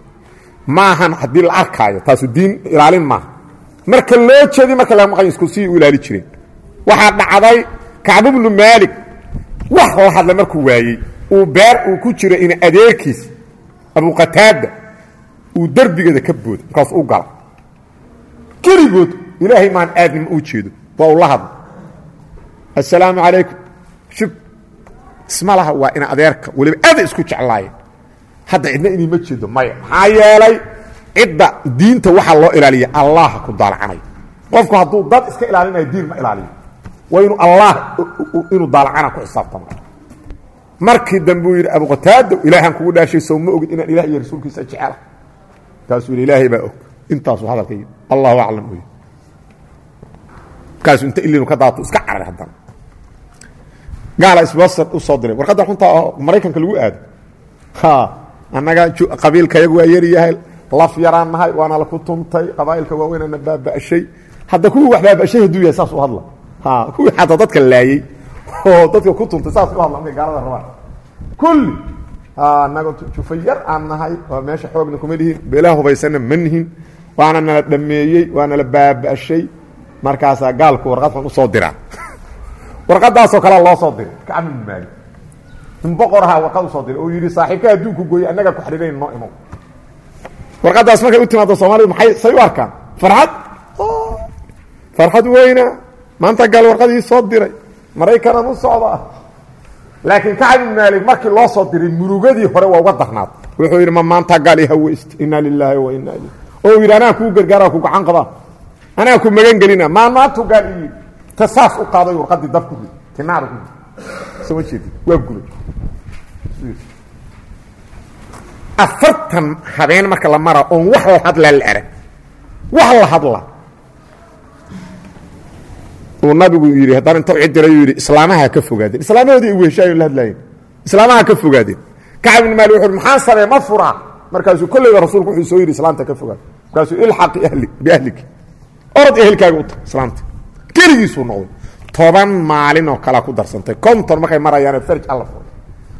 Maahan haddii la arkaayo taasu diin ilaalin maaha. Marka loo jeedi marka laga maqan isku sii u ilaali jireen. Waxaa dhacday kacbu bnu maalik. Wax la hadla markuu waayey uu beer uu ku jiro in adeerkiis abuqataada uu derbigeeda ka booday markaas u gala keligood ilaahay maan aadnima u jeedo. Waa uu la hadla assalaamu calaykum. Shub. Isma laha waa ina adeerka weliba aada isku jeclaayeen. Hadda cidna inii ma jeedo maya. Maxaa yeelay cidda diinta waxaa loo ilaaliya allaha ku daalacanaya qofku hadduu dad iska ilaalinayo diin ma ilaaliyo. Waa inuu allah inuu daalacana ku xisaabtama markii dambe uu yidhi abu qataado ilaahaan kugu dhaashay sow ma ogid inaan ilah iyo rasuulkiisa jecela kaasuu yidhi ilaahay baa og. Intaasuu hadalka yidhi allahu aclam u yidhi. Markaasuu inta ilinu ka daato iska carar haddana gaala isbasar u soo diray. Warqadda xuntaa oo maraykanka lagu aado. Annaga qabiilka yagu waa yaryahay laf yaraan nahay waana laku tuntay qabaa'ilka waaweynana baaba'shay. Hadda kuwii wax baaba'shay hadduu yahay saas u hadla. Ha kuwii xataa dadka laayey oo dadka ku tuntay saas u hadla markay gaalada rabaan. Kulli anaga jufa yar aan nahay waa meesha xoogna kuma lihin beelaha hubaysanna ma nihin waana nala dhameeyey waa nala baaba'shay. Markaasaa gaalku warqad xun u soo diraa (laughs) warqadaasoo kalea loo soo diray. Kacbi maali. In boqorahaa warqad u soo diray oo yidhi saaxiibka adduunku gooyey annaga ku xidhiirayn noo imow warqadaas markay u timaado soomaalidu maay say u arkaan? Farxad? Farxad weyna. Maanta gaal warqadii soo diray. Maraykanan u socdaa laakiin kacab ibn maalik markii loo soo diray murugadii hore waa uga darnaad wuxuu yidhi ma maanta gaal ihaweyst inaa lilaahi wa inaa ilayh oo yidhi anaa kuu gargaara ku gacan qabaa anaa ku magan gelina. Maa maantu gaal iyi ta saas u qaaday warqadii dab ku rid tinaada ku rid soma jeedi waa gubay afartan habeen marka la mara oon wax la hadlaa la arag wax la hadla uu nabigu yidhi haddana inta cidiray yidhi islaamaha ka fogaadeen islaamahoodii ay weheshaayo la hadlaayeen. Islaamaha ka fogaadeen kacab ibn maali wuxu maxaan samee ma furaa markaasuu kolleyba rasuulku wuxuu soo yidhi islaamta ka fogaad. Markaasuu ilxaqi ahli biahliki orod ehelkaaga u tag islaamta. Keligiisuu noqday. Toban maalin oo kalea ku darsantay. Konton markay marayaane farj alla furay.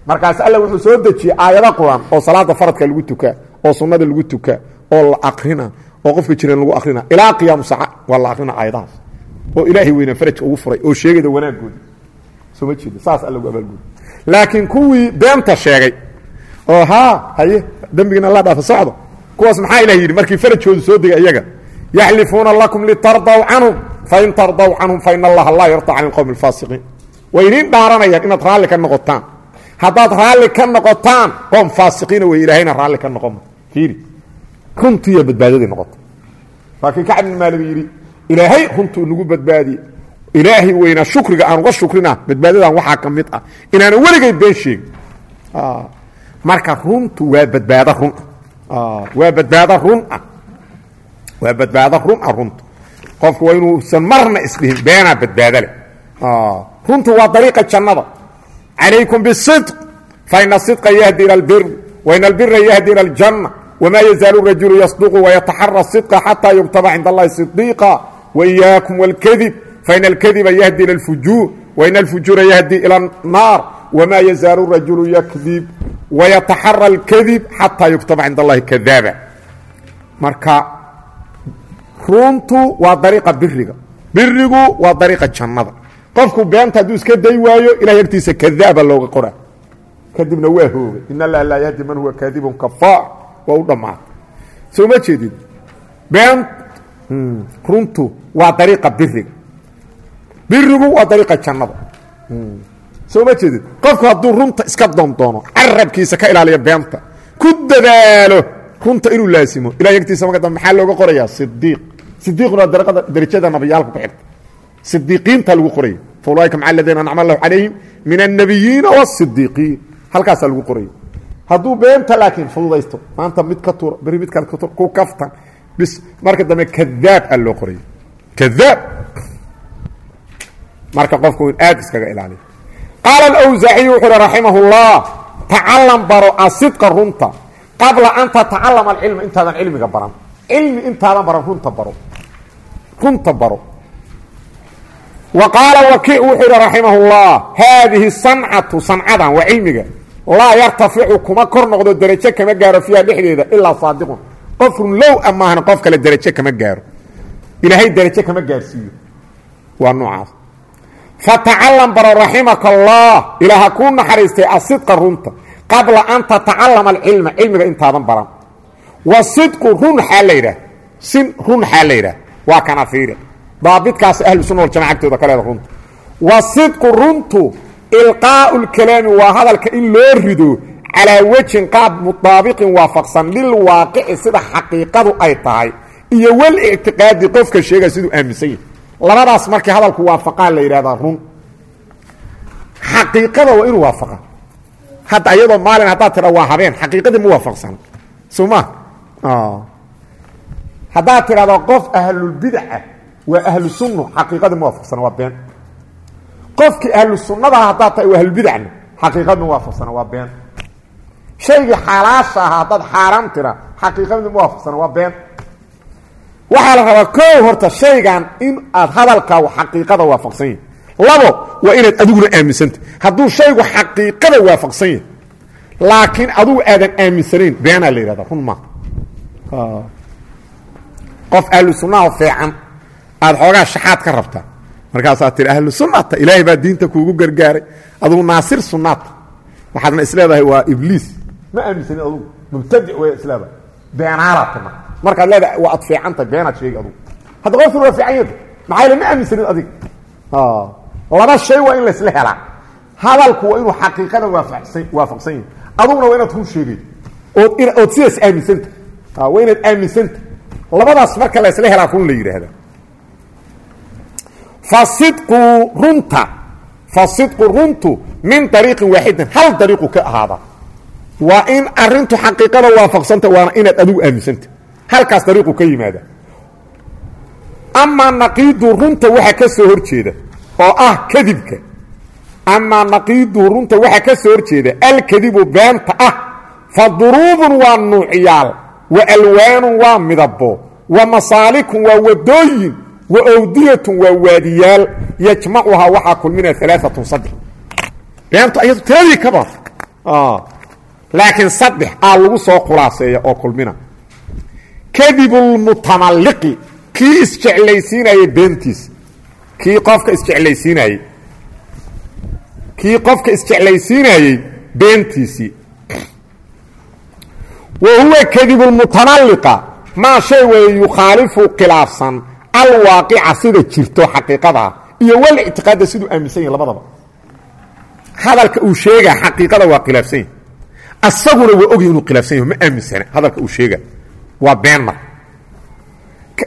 Markaas alla wuxuu soo dejiyey aayado quran oo salaada faradka lagu tukaa oo sunnada lagu tukaa oo la akrina oo qofka jiran lagu akrina. Ilaa qiyaamu saaca waa la akrina aayadahaas. Oo ilaahay weyna farajka ugu furay oo sheegayda wanaagooda soo ma jeeda saas alla ugu abaalgooda laakiin kuwii beenta sheegay oo haa haye dembigina la dhaafa socdo. Kuwaas maxaa ilah yidhi? Markii farajkoodu soo degay iyaga yaxlifuuna lakum litardaw canhum fain tardaw canhum fain allaha laa yarda can ilqowmi alfaasiqiin. Way idiin dhaaranayaan inaad raalli ka noqotaan. Haddaad raalli ka noqotaan qoom faasiqiina wey ilaahayna raalli ka noqon. Fiiri. Runtiiyo badbaadadii noqota laakiin kacb ibn maalig yidhi ilaahay runtuu nagu badbaadiye ilaahay weynaa shukriga aan uga shukrina badbaadadan waxaa ka mid ah. Inaana weligay been sheegin marka runtu waa badbaado run. Ah, waa badbaado run ah. Waa badbaado run ah runtu. Qofku waa inuusan marna isdhihin beenaa badbaado leh. Ah, runtu waa dariiqa jannada. Calaykum bisidq fa sidqa yahdi ila albir wa ina albira yahdi ila aljanna wma yazaalu rajulu yasduqu wayataxara sidqa xataa yugtaba cinda allahi sidiiqa waiyaakum walkadib faina alkadiba yahdi ila alfujuur waina alfujuura yahdi ila annaar wma yazaalu rajulu wayataxara اlkadib xataa yugtaba cinda allahi kadaaba marka runtu waa dariiqa biriga birigu waa dariiqa jannada qofku beenta hadduu iska day waayo ilahay agtiisa kadaaba looga qora kadibna waa hoogay in allaha laa yahdi man huwa kaadibun kafaar waa u dhammaatay soo ma jeedid been runtu waa dariiqa biriga birigu waa dariiqa jannada soo ma jeedid qofku hadduu runta iska doondoono carabkiisa ka ilaaliya beenta ku dadaalo runta inuu laasimo ilahay agtiisa marka dambe maxaa looga qorayaa? Sidiiq sidiiquna waa dariiqada darajada nabiyaalku ku xigta sidiiqiinta lagu qoraya fa ulaaika maca aladiina ancama allahu calayhim min annabiyiina wasidiiqiin halkaasaa lagu qoraya hadduu beenta laakiin fududaysto maanta mid ka tuura beri mid kale ku kaftan bis marka dambe kadaab aa loo qoraya kadaab! Marka qofku in aad iskaga ilaaliyo qaala alawsaaciyu wuxuu uhi raximah اllah tacalam baro asidqa runta qabla an tatacalama alcilma intaadan cilmiga baran cilmi intaadan baran runta baro runta baro wa qaala wakiic wuxuu ihi raximah اllah haadihi sancatu sancadan waa cilmiga laa yartaficu kuma kor noqdo derajo kama gaaro fiiha dhexdeeda ilaa saadiqun qof run low a maahan qof kale derajo kama gaaro ilaahay derajo kama gaarsiiyo waa noocaas fatacalam baro raximaka allah ilaaha kuu naxariistay asidqa runta. Qabla an tatacalama alcilma cilmiga intaadan baran. Wa sidqu run xaa la yidhaah sin run xaa la yidhaah waa kana fiiri. Daabitkaas ahlu sunna waljamaca agtooda ka leeda runta. Wa sidqu runtu ilqaau lkalaami waa hadalka in loo rido calaa wejin qaab mutaabiqin waafaqsan lilwaaqici sida xaqiiqadu ay tahay iyo wal ictiqaadi qofka sheegaya labadaas markii hadalku waafaqaan la yidhahdaa run. Xaqiiqada waa inuu waafaqa hadda iyadoo maalin haddaad tidha waa habeen xaqiiqadii ma waafaqsana soo ma haddaad tidhahdo qof ahlulbidaca waa ahlu sunno xaqiiqadii ma waafaqsana waa been. Qofkii ahlu sunnadaha haddaad tahay waa ahlubidacna xaqiiqadii ma waafaqsana waa been. Shaygii xalaasha ahaa haddaad xaaraam tira xaqiiqadii ma waafaqsana waa been waxaa la rabaa koow horta shaygan in aad hadalkaagu xaqiiqada waafaqsan yahi labo waa inaad adiguna aaminsanta hadduu shaygu xaqiiqada waafaqsan yahay laakiin adugu aadan aaminsanayn beenaa la yidhahda run maa qof ahlu sunnaha fiican aada xoogaa shaxaad ka rabtaa. Markaasaad tihi ahlu sunnata ilaahay baa diinta kuugu gargaaray adugu naasir sunnaata waxaadna isleedahay waa ibliis. Ma aaminsanin adugu mubtadic way isleedahay beenaalaad tima markaad leedahay waa ad fiicantahay beenaad sheegi adugu hadda qofkuna waa fiican yada maxaa ma aaminsanin adiga laba shay waa in laysla helaa. Hadalku waa inuu xaqiiqada waafaqsan waafaqsan yahay. Aduguna waa inaad run sheegay ood in ood sidaas aaminsanta waa inaad aaminsanta labadaas marka laysla helaa run la yidhaahda fasidqu runta fasidqu runtu min ariiqin waaxidin. Hal dariiqu ka ahaada. Waa in arintu xaqiiqada waafaqsanta waana inaad adigu aaminsanta halkaas dariiqu ka yimaada. Amaa naqiidu runta waxa ka soo horjeeda oo ah kadibka. Amaa naqiidu runta waxa ka soo horjeeda alkadibu beenta ah fa duruubun waa nuuciyaal wa alwaanun waa midabo wa masaalikun waa wadooyin wa awdiyatun waa waadiyaal yajmacuhaa waxaa kulmina alaaatun saddex. Beentu ayadu tiradii ka bar laakiin saddex aa lagu soo khulaaseeya oo kulmina kadibulmutamaliqi kii isjeclaysiinayay beentiisa kii qofka isjeclaysiinayey kii qofka isjeclaysiinayey beentiisii wa huwa kadibulmutamaliqa maa shay weeye yukhaalifu khilaafsan. Alwaaqica sida jirto xaqiiqadaa iyo wal ictiqaada siduu aaminsan yahi labadaba. Hadalka uu sheegaa xaqiiqada waa khilaafsan yahi asaguna waa ogyahy inuu khilaafsan yahi ma aaminsana. Hadalka uu sheega waa been mar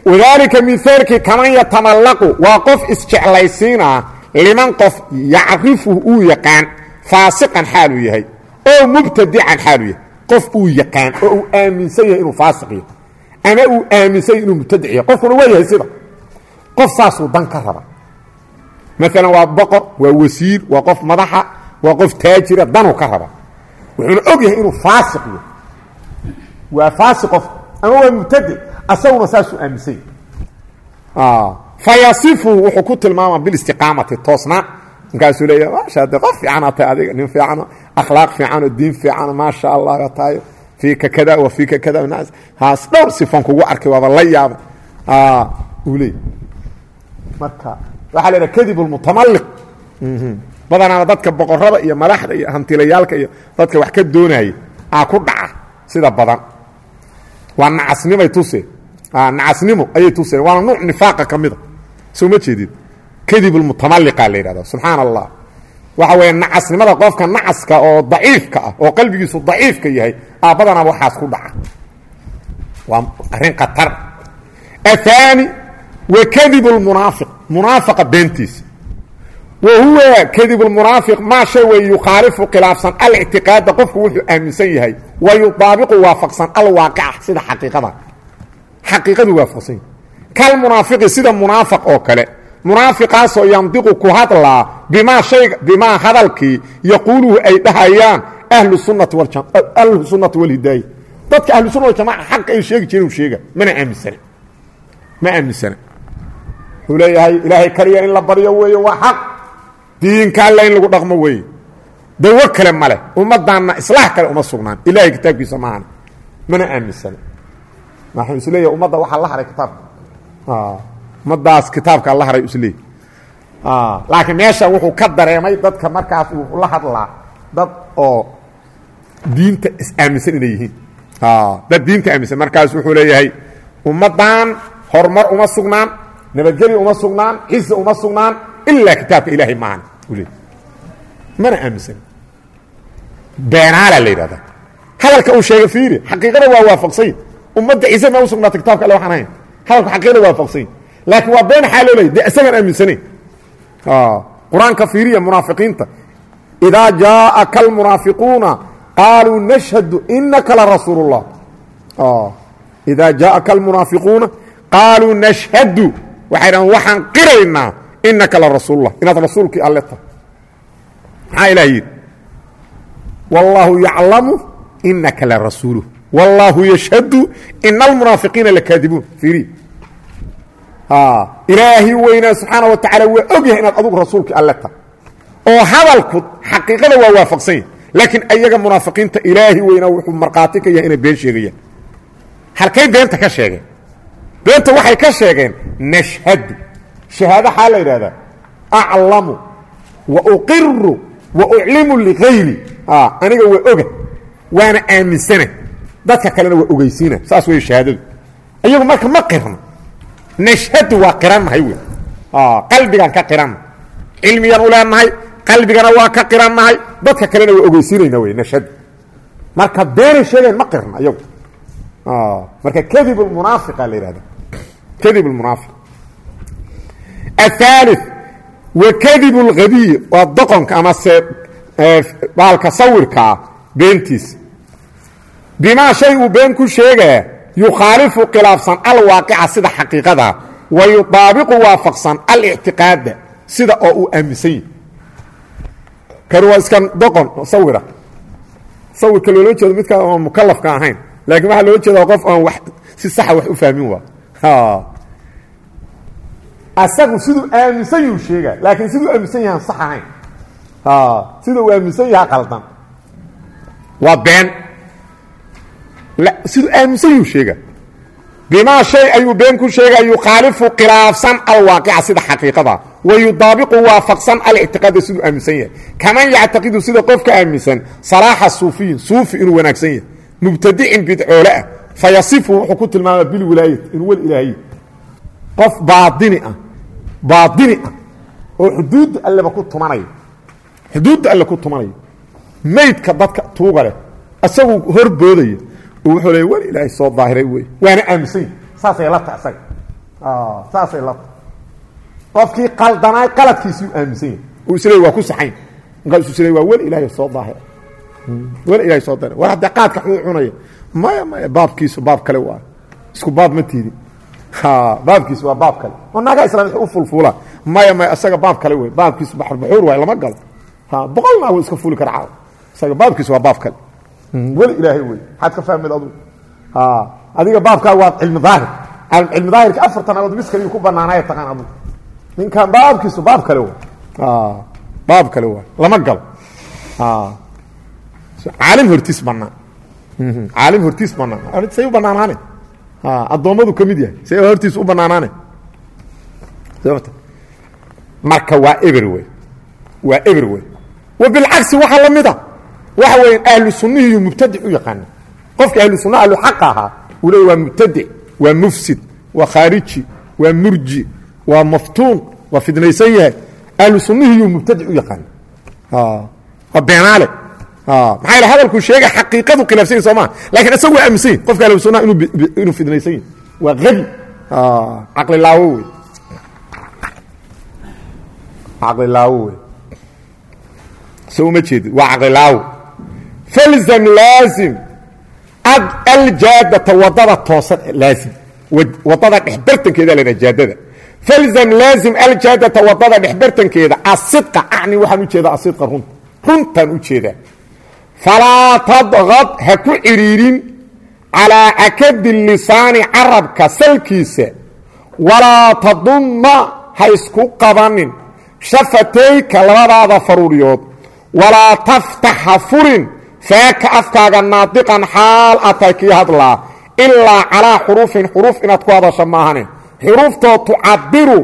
wadaalika mihaalkii kaman yatamallaqu waa qof isjeclaysiinaa liman qof yacrifuhu uu yaqaan faasiqan xaaluu yahay oo mubtadican xaaluu yahay. Qof uu yaqaan oo uu aaminsan yahay inuu faasiq yahay ama uu aaminsan yahay inuu mubtadic yahay. Qofkuna waa yahay sida qof saasuu dan ka raba. Maalan waa boqor waa wasiir waa qof madaxa waa qof taajira danuu ka raba. Wuxuuna og yahay inuu faasiq yahay. Waa faasiq qof ama waa mubtadic asaguna saasuu aaminsan yahay fayasifu wuxuu ku tilmaama bilistiqaamati toosnaan markaasuu leeyahay maasha de qof fiicana tahay adiga nin fiicano akhlaaq fiican oo diin fiican maasha allah tahay fiika kada wa fiika kada haas dhowr sifan kugu arkay waaba la yaabay uu leey marka waxaa la yidhaha kadib lmutamaliq badanaana dadka boqorada iyo madaxda iyo hantilayaalka iyo dadka wax ka doonaya aa ku dhaca sida badan waa nacasnimay tuse nacasnimo ayay tuseen waana nuuc nifaaqa ka mida. Soo ma jeedid kadib lmutamaliqa la yidhahda subxaan allah waxa weeye nacasnimada qofka nacaska oo daciifka ah oo qalbigiisu daciifka yahay aa badanaa waxaas ku dhaca. Waa arrin khatar. Ahaani wa kadib lmunaafiq munaafaqa beentiisa wa huwa kadib lmunaafiq maa shay wey yukhaalifu khilaafsan alictiqaada qofku wuxuu aaminsan yahay wa yudaabiqu waafaqsan alwaaqica sida xaqiiqada xaqiiqadu waafaqsan yahy kalmunaafiqi sida munaafiq oo kale munaafiqaasoo yandiqu ku hadlaa bimaa shayga bimaa hadalkii yaquuluhu ay dhahayaan ahlu sunnati ahlu sunnati walhidaaya dadka ahlu sunna waljamaca xaqa ay sheegi jireen u sheega mana aaminsana ma aaminsana wuxuu leeyahay ilaahay kaliya in la baryo weeye waa xaq diinka alla in lagu dhaqmo weeye dawo kale ma leh. Ummaddaanna islaax kale uma sugnaan. Ilahay kitaabkiisa maahan mana aaminsana waxuu is leeyahay ummadda waxaa la haray kitaabka ummadaas kitaabka la haray isleey laakiin meesha wuxuu ka dareemay dadka markaas uu la hadlaa dad oo diinta is-aaminsan inay yihiin. Dad diinta aaminsan markaas wuxuu leeyahay ummaddan horumar uma sugnaan nabadgelya uma sugnaan xisi uma sugnaan ilaa kitaabka ilaahay maahan bule mana aaminsan? Beenaala la yidhahda. Hadalka uu sheegay fiiri xaqiiqada waa waafaqsany ummadda ciise ma u sugnaata kitabka alle waxaan ahayn hadalku xaqiiqda waafaqsany laakiin waa been xaa loo leeyay de isagaan aaminsaneyn ah, qur'aanka fiiriya munaafiqiinta. Idaa jaa'aka almunaafiquuna qaaluu nashhadu inaka la rasuulu اllah ah, idaa jaa'aka almunaafiquuna qaaluu nashhadu. Waxay dhahan waxaan qiraynaa inaka larasuul اllah inaad rasuulkii alle tahay. Maxaa ilaah yidhi? Wallaahu yaclamu inaka larasuuluh wallaahu yashhadu ina almunaafiqiina lakaadibuun fiiri. Ilaahi weynaa subxaana wa tacaala waa og yahay inaad adugu rasuulkii alle tahay. Oo hadalku xaqiiqada waa waafaqsan yahy laakiin ayaga munaafiqiinta ilaahi weynaa wuxuu markhaati ka yahay inay been sheegayaan. Halkay beenta ka sheegeen. Beenta waxay ka sheegeen nashhadu shahaado xaa la yidhahdaa? Aclamu wa uqiru wa uclimu ligayri aniga waa oga waana aaminsana dadka kalena waa ogeysiina saas wey shahaadadu. Iyagu marka ma qirna. Nashhadu waa qirannahay wey qalbigaan ka qiranna cilmigaan u leenahay qalbigana waa ka qirannahay dadka kalena waa ogeysiinayna wey nashhadu. Marka beenay sheegeen ma qirna iyagu. Marka kadib munaafiqa la yihahda kadib munaafiq aلثالث wakadib اlhabiy waa doqonka amase baalka sawirkaa beentiisa bimaa shay uu been ku sheegaya yukhaalifu khilaafsan alwaaqica sida xaqiiqadaa wa yudaabiqu waafaqsan alictiqaada sida oo uu aaminsan yahi kani waa iskan doqon sawira sawirka loola jeedo midka aan mukalafka ahayn laakiin waxaa loola jeeda qof aan wax si saxa wax u fahmin waa asagu siduu aaminsan yuu sheega laakiin siduu aaminsan yahaan sax ahayn. Sida uu aaminsan yaha qaldan waa been. Siduu aaminsan yuu sheega bimaa shay ayuu been ku sheega yukhaalifu khilaafsan alwaaqica sida xaqiiqada. Wa yudaabiqu waafaqsan alictiqaada siduu aaminsan yahay. Kaman yactaqidu sida qofka aaminsan salaaxa suufiyin suufi inuu wanaagsan yahay. Mubtadicin bidcoole ah. Fayasifu wuxuu ku tilmaama bilwilaayati inuu wel ilaahiy qof baadini ah baadini ah oo xuduudda alleba ku tumanaya xuduudda alle ku tumanaya maydka dadka tuuga leh isaguu hor boodaya oo wuxuu leey wel ilaahay soo daahiray wey waana aaminsan yahi saasay la ta isaga saasay la ta qofkii qaldanaay qaladkiisii u aaminsan yahay. Uu isleey waa ku saxayn markaasuu isleey waa wel ilaahay soo daahiray. Wel ilahay soo daahiray. War haddee qaadka xuu cunaya maya maya baabkiisu baab kale waa isku baab ma tiidin baabkiisu waa baab kale. Oo naagaa islaamid u fulfuula maya maya isaga baab kale wey baabkiisu baxurbaxuur waay lama galo boqol naa iska fuli kara caaw isaga baabkiisu waa baab kale. Weli ilaahay wey maxaad ka fahmeed adugu adiga baabkaa waa cilmi daahir. Cilmi daahirka afartan abood mis kaliyu ku banaanaya taqaan adugu ninkan baabkiisu baab kale way baab kale waay lama galo caalim hortiis banaan caalim hortiis banaan say u banaanaane addoommadu ka mid yahay. Say hortiis u banaanaane marka waa eber wey waa eber wey wa bilcagsi waxaa la mida. Waxa weya ahlu sunnihiiyo mubtadic u yaqaana qofka ahlu sunna ahlu xaqa ahaa uu leey waa mubtadic waa mufsid waa khaariji waa murji waa maftuun waa fidnaysan yahay. Ahlu sunnihiiyo mubtadic u yaqaana waa beenaale maxaa yal hadalkuu sheegay xaqiiqadu khilaafsan yahi soo maa laakiin isagu waa aaminsan. Yahi qofka ahlu sunnaha inuu fidnaysan yahi waa habi caqlilaawo wey caqlilaawo wey so uma jeedid waa caqlilaawo. Falzam laazim. Aljaadata waddada toosan laazim. Wadada dhexbartankeeda la jaadada. Falzam laazim aljaadata waddada dhexbartankeeda. Asidqa acni waxaan u jeedaa asidqa runta. Runtaan u jeedaa falaa tadqad ha ku cidhiirin calaa cakadi lisaani carabka salkiisa walaa tadumma ha isku qabanin. Shafatayka labadaada faruuriyood walaa taftax ha furin. Faaka afkaaga naadiqan xaal aad tahay kii hadlaa ilaa calaa xuruufin xuruuf inaad ku hadasho maahane xuruuftoo tucabiru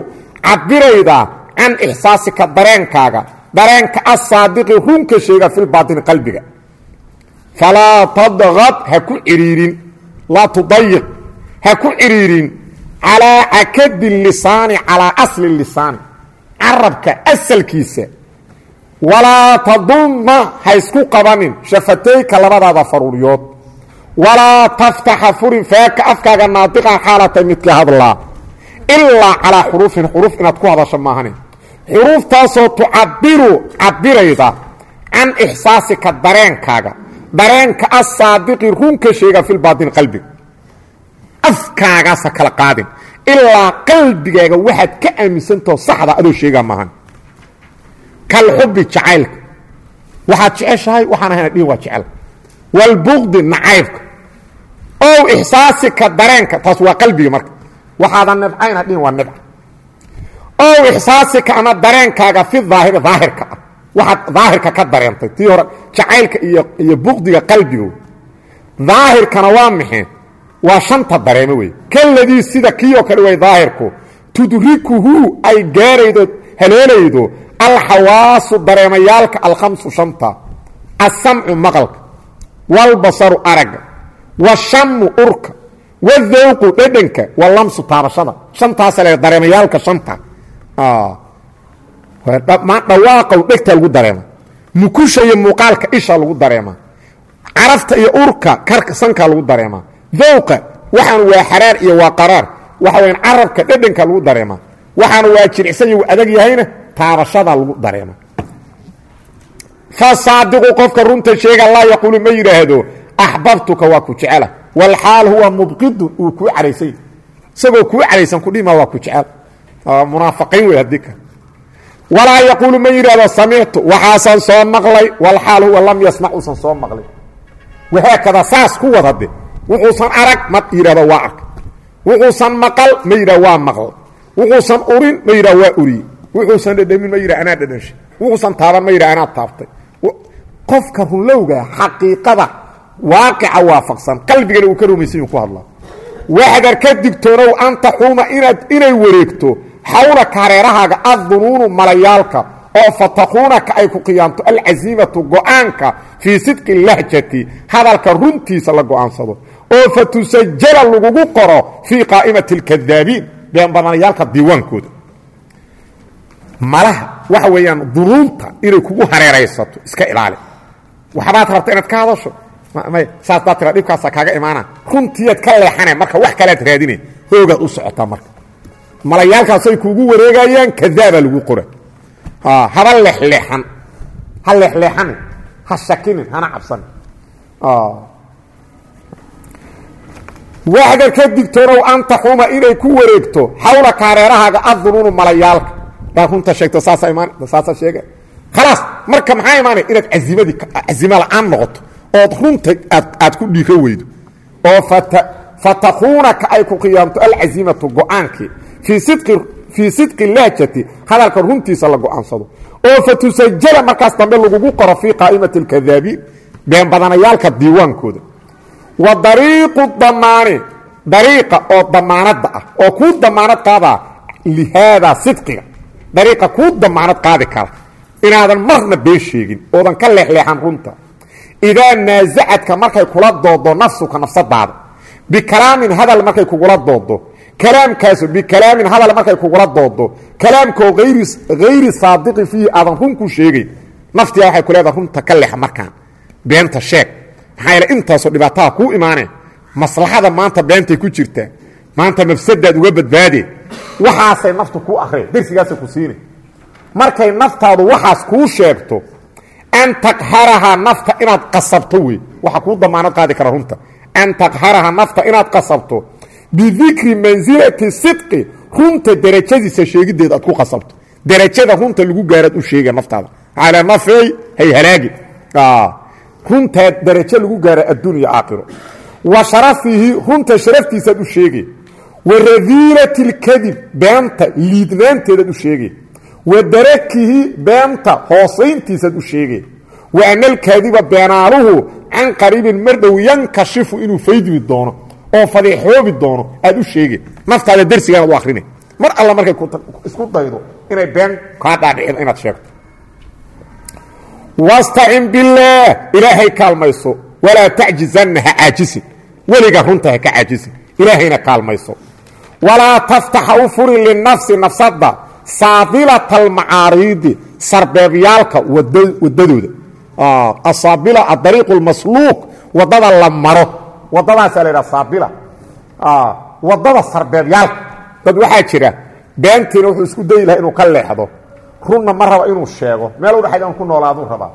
cabirayda can ixsaasika dareenkaaga. Dareenka asaadiqi runka sheega filbaatini qalbiga falaa tadqad ha ku cidhiirin laa tudayiq ha ku cidhiirin calaa cakadi lisaani calaa asli lisaani carabka asalkiisa walaa tadumma ha isku qabanin. shafatayka labadaada faruuryood walaa taftaxa furin faaka afkaaga naadiqan xaalatay midka hadlaa ilaa calaa xuruufin xuruuf inaad ku hadasho maahane xuruuftaasoo tucabiru cabirayda can ixsaasika dareenkaaga dareenka asaadiqi runka sheega filbaatin qalbiga afkaagaasa kala qaadin. Ilaa qalbigaaga waxaad ka aaminsantao saxda adoo sheegaa maahan kalxubi jacaylka. Waxaad jeceshahay waxaan ahayna dhihin waa jecel. Walbuqdi nacaybka. Ow ixsaasika dareenka taas waa qalbiga marka. Waxaadan nibcayna dhihin waa nibca ow ixsaasika ama dareenkaaga fi daahiri daahirka ah waxaad daahirka ka dareentay tii hore jacaylka iyo buqdiga qalbiga daahirkana waa maxay waa shanta dareemo wey kaladii sida kii oo kale way daahirku tudrikuhu ay gaaraydo haleelaydo alxawaasu dareemayaalka alkhamsu shanta asamcu maqalka walbasaru aragga washamu urka wadawqu dhedhanka walamsu taabashada. Shantaasa le dareemayaalka shanta dhawaaqow dhegta lagu dareema. Mukusha iyo muuqaalka isha lagu dareema. Carafta iyo urka karka sanka lagu dareema. Dawqa waxaan waa xaraar iyo waa qaraar. Waxa wayaan carabka dhedhanka lagu dareema. Waxaana waa jiricsan iyo adag yahayna taabashada lagu dareema. Fasaadiqu qofka runta sheega laa yaquulu ma yidhaahdo axbabtuka waa ku jecela walxaal huwa mubqidun uu kuu caraysay. Isagoo kuu caraysan kudhima waa ku jecel. Munaafiqiin wey haddii ka walaa yaquulu ma yidhahdo samictu waxaasan soo maqlay walxaal huwa lam yasmac uusan soo maqlin. Wahaakada saas ku wada de. Wuxuusan arag ma yidhahdo waa ark wuxuusan maqal ma yidhah waa maql wuxuusan urin ma yidhah waa uriye wuxuusan dhedhamin ma yidhah anaa dhedhanshay wuxuusan taaban ma yidhah anaa taabtay. Qofka runlowga xaqiiqada waaqica waafaqsan qalbigana uu ka rumaysan yuu ku hadlaa. Waxdar ka digtoonow an taxuuma inaad inay wareegto xawlaka hareerahaaga addunuunu malayaalka oo fatakuunaka ay ku qiyaamto alcasiimatu go'aanka fii sidqi lahjati hadalka runtiisa la go'aansado oo fa tusajala lagugu qoro fii qaa'imati اlkadaabiin beenbadanayaalka diiwaankooda. Malaha waxa weeyaan dunuunta inay kugu hareeraysato iska ilaali. Waxbaad rabta inaad ka hadasho? Saas baa tira dhibkaasa kaaga imaana runtiiad ka leexane marka wax kalead raadine malayaalkaasay kuugu wareegayaan kadaabaa lagu qora haba leexleexan ha leexleexanin ha shakinin hana cabsanin waxdar ka digtoonow an taxuma inay ku wareegto xawlaka hareerahaaga addunuunu malayaalka. Daa runta sheegto saasa imaan saasa sheega khalaas marka maxaa imaanaya inaad casimadii casimo la'aan noqoto ood runta aad ku dhiiro weydo. Oo fatakuunaka ay ku qiyaamto alcazimatu go'aankii fii sidqi lahjati hadalka runtiisa la go'aansado. Oo fatusajala markaas dambe lagugu qoro fii qaa'imati اlkadaabiin been badanayaalka diiwaankooda. Wa dariiqu damaani dariiqa oo damaanadda ah oo kuu damaanad qaadaa lihaadaa sidqiga. Dariiqa kuu damaanad qaadi kara. Inaadan marna been sheegin oodan ka leexleexan runta. Idaa naasacadka markay kula doodo nafsuka nafsadaada bikalaamin hadal markay kugula doodo. Kalaamkaaso bikalaamin hadal markay kugula doodo. Kalaamkoo ayri hayri saadiqi fiihi aadan run ku sheegayn waxay ku leedaha runta ka leex markaan beenta sheeg. Maxaa yeele intaasoo dhibaataha kuu imaaneen maslaxada maanta beentay ku jirtaa maanta mafsadaad uga badbaadeen waxaasay naftu kuu akhreen. Dersigaasay ku siine. Markay naftaadu waxaas kuu sheegto an taqharaha nafta inaad qasabto wey waxa kuu damaanad qaadi kara runta an taqharaha nafta inaad qasabto bidikri mansilati sidqi runta derajadiisa sheegideeda aad ku qasabto. Derajada runta lagu gaaraad u sheega naftaada. Calaa nafey hay halaagi. Runtaa darajo lagu gaara addunya aakhiro. Wa sharafihi runta sharaftiisaad u sheegay wa radiilati اlkadib beenta liidnaanteedaad u sheegay wa darakihi beenta hoosayntiisaad u sheegay wa ana alkaadiba beenaaluhu can qariibin mar dhow yankashifu inuu faydmi doono oo fadiixoobi doono aad u sheegay. Naftaada dersigaanaad u akhrina mar alla markay isku daydo inay been kaa dhaadhicin inaad sheegto. Wastacin billaah ilaahay kaalmayso. Walaa tacjizanna ha caajisin weliga runta ha ka caajisin ilaahayna kaalmayso. Walaa taftaxa u furi linafsi nafsadda saadilata almacaariidi sarbeebyaalka wadadooda asaabila adariiqu lmasluuq waddada la maro. Wadadaasaa la yidhaha saabila. Wadada sarbeebyaalka dad waxaa jira beentiina wuxuu isku dayi lahaa inuu ka leexdo. Runna ma raba inuu sheego. Meel udhexayd aan ku noolaaduu rabaa.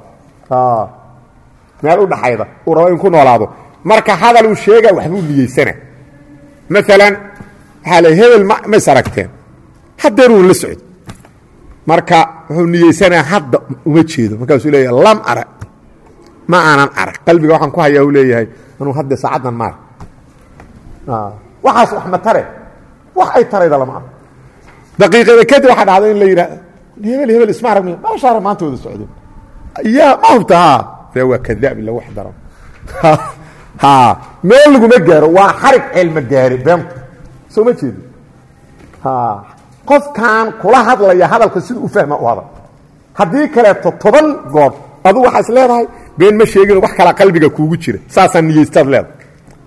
Meel u dhaxayda uu rabo in ku noolaado marka hadal uu sheega waxbuu niyeysana maalan waxaa le hebel ma mays aragteen. Haddeeruu la socdo marka wuxuu niyeysanaa hadda uma jeedo. Markaasuu leeyahay lam arag ma aanan arag qalbiga waxaan ku hayaa uu leeyahay anuu hadde saacaddan maarag waxaas wax ma tare. Wax ay tarayda lama arag daqiiqada kadib waxaa dhacda in la yidhaah hebel hebel isma arag miya. Maashaara maanta wada socdeen yaa ma hubta ha. Dee waa kadaab ila wax daran. Ha meel laguma gaaro waa xarig ceel ma gaari beenta soo ma jeedo qofkan kula hadlaya hadalka siduu u fahma u hadal. Haddii kaleeto toban goor adugu waxaa leedahay been ma sheegin wax kala qalbiga kuugu jira. Saasaan niyeystaad leedahay.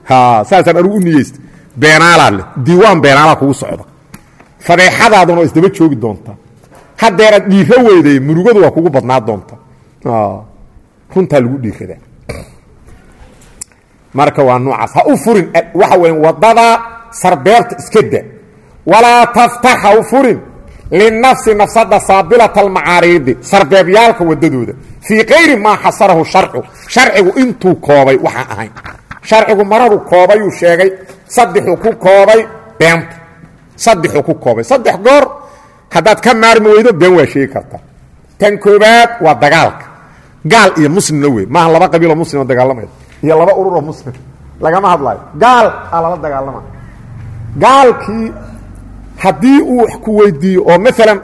Ha saasaan anugu u niyeysta leh diiwaan beenaalaa kugu socda. Fadeexadaaduna isdaba joogi doontaa haddeeraad dhiiro weyday murugadu waa kugu badnaa doonta. Runtaa lagu dhiiradaa marka waa noocaas. Ha u furin waxa weya waddada sarbeerta iska da walaa taftax ha u furin linafsi nafsada saabilata almacaariidi sarbeebyaalka wadadooda fii kayri maa xasarahu sharcu sharcigu intuu koobay waxaan ahayn sharcigu maradu koobayuu sheegay saddexuu ku koobay beenta saddexuu ku koobay. Saddex goor haddaad ka maarmi weydo been waa sheegi kartaa tan koobaad waa dagaalka. Gaal iyo muslimna wey maaha laba qabiiloo muslimo dagaalamaya iyo laba ururoo muslim. Lagama hadlaayo. Gaal haddii uu wax ku weydiiyo oo maalan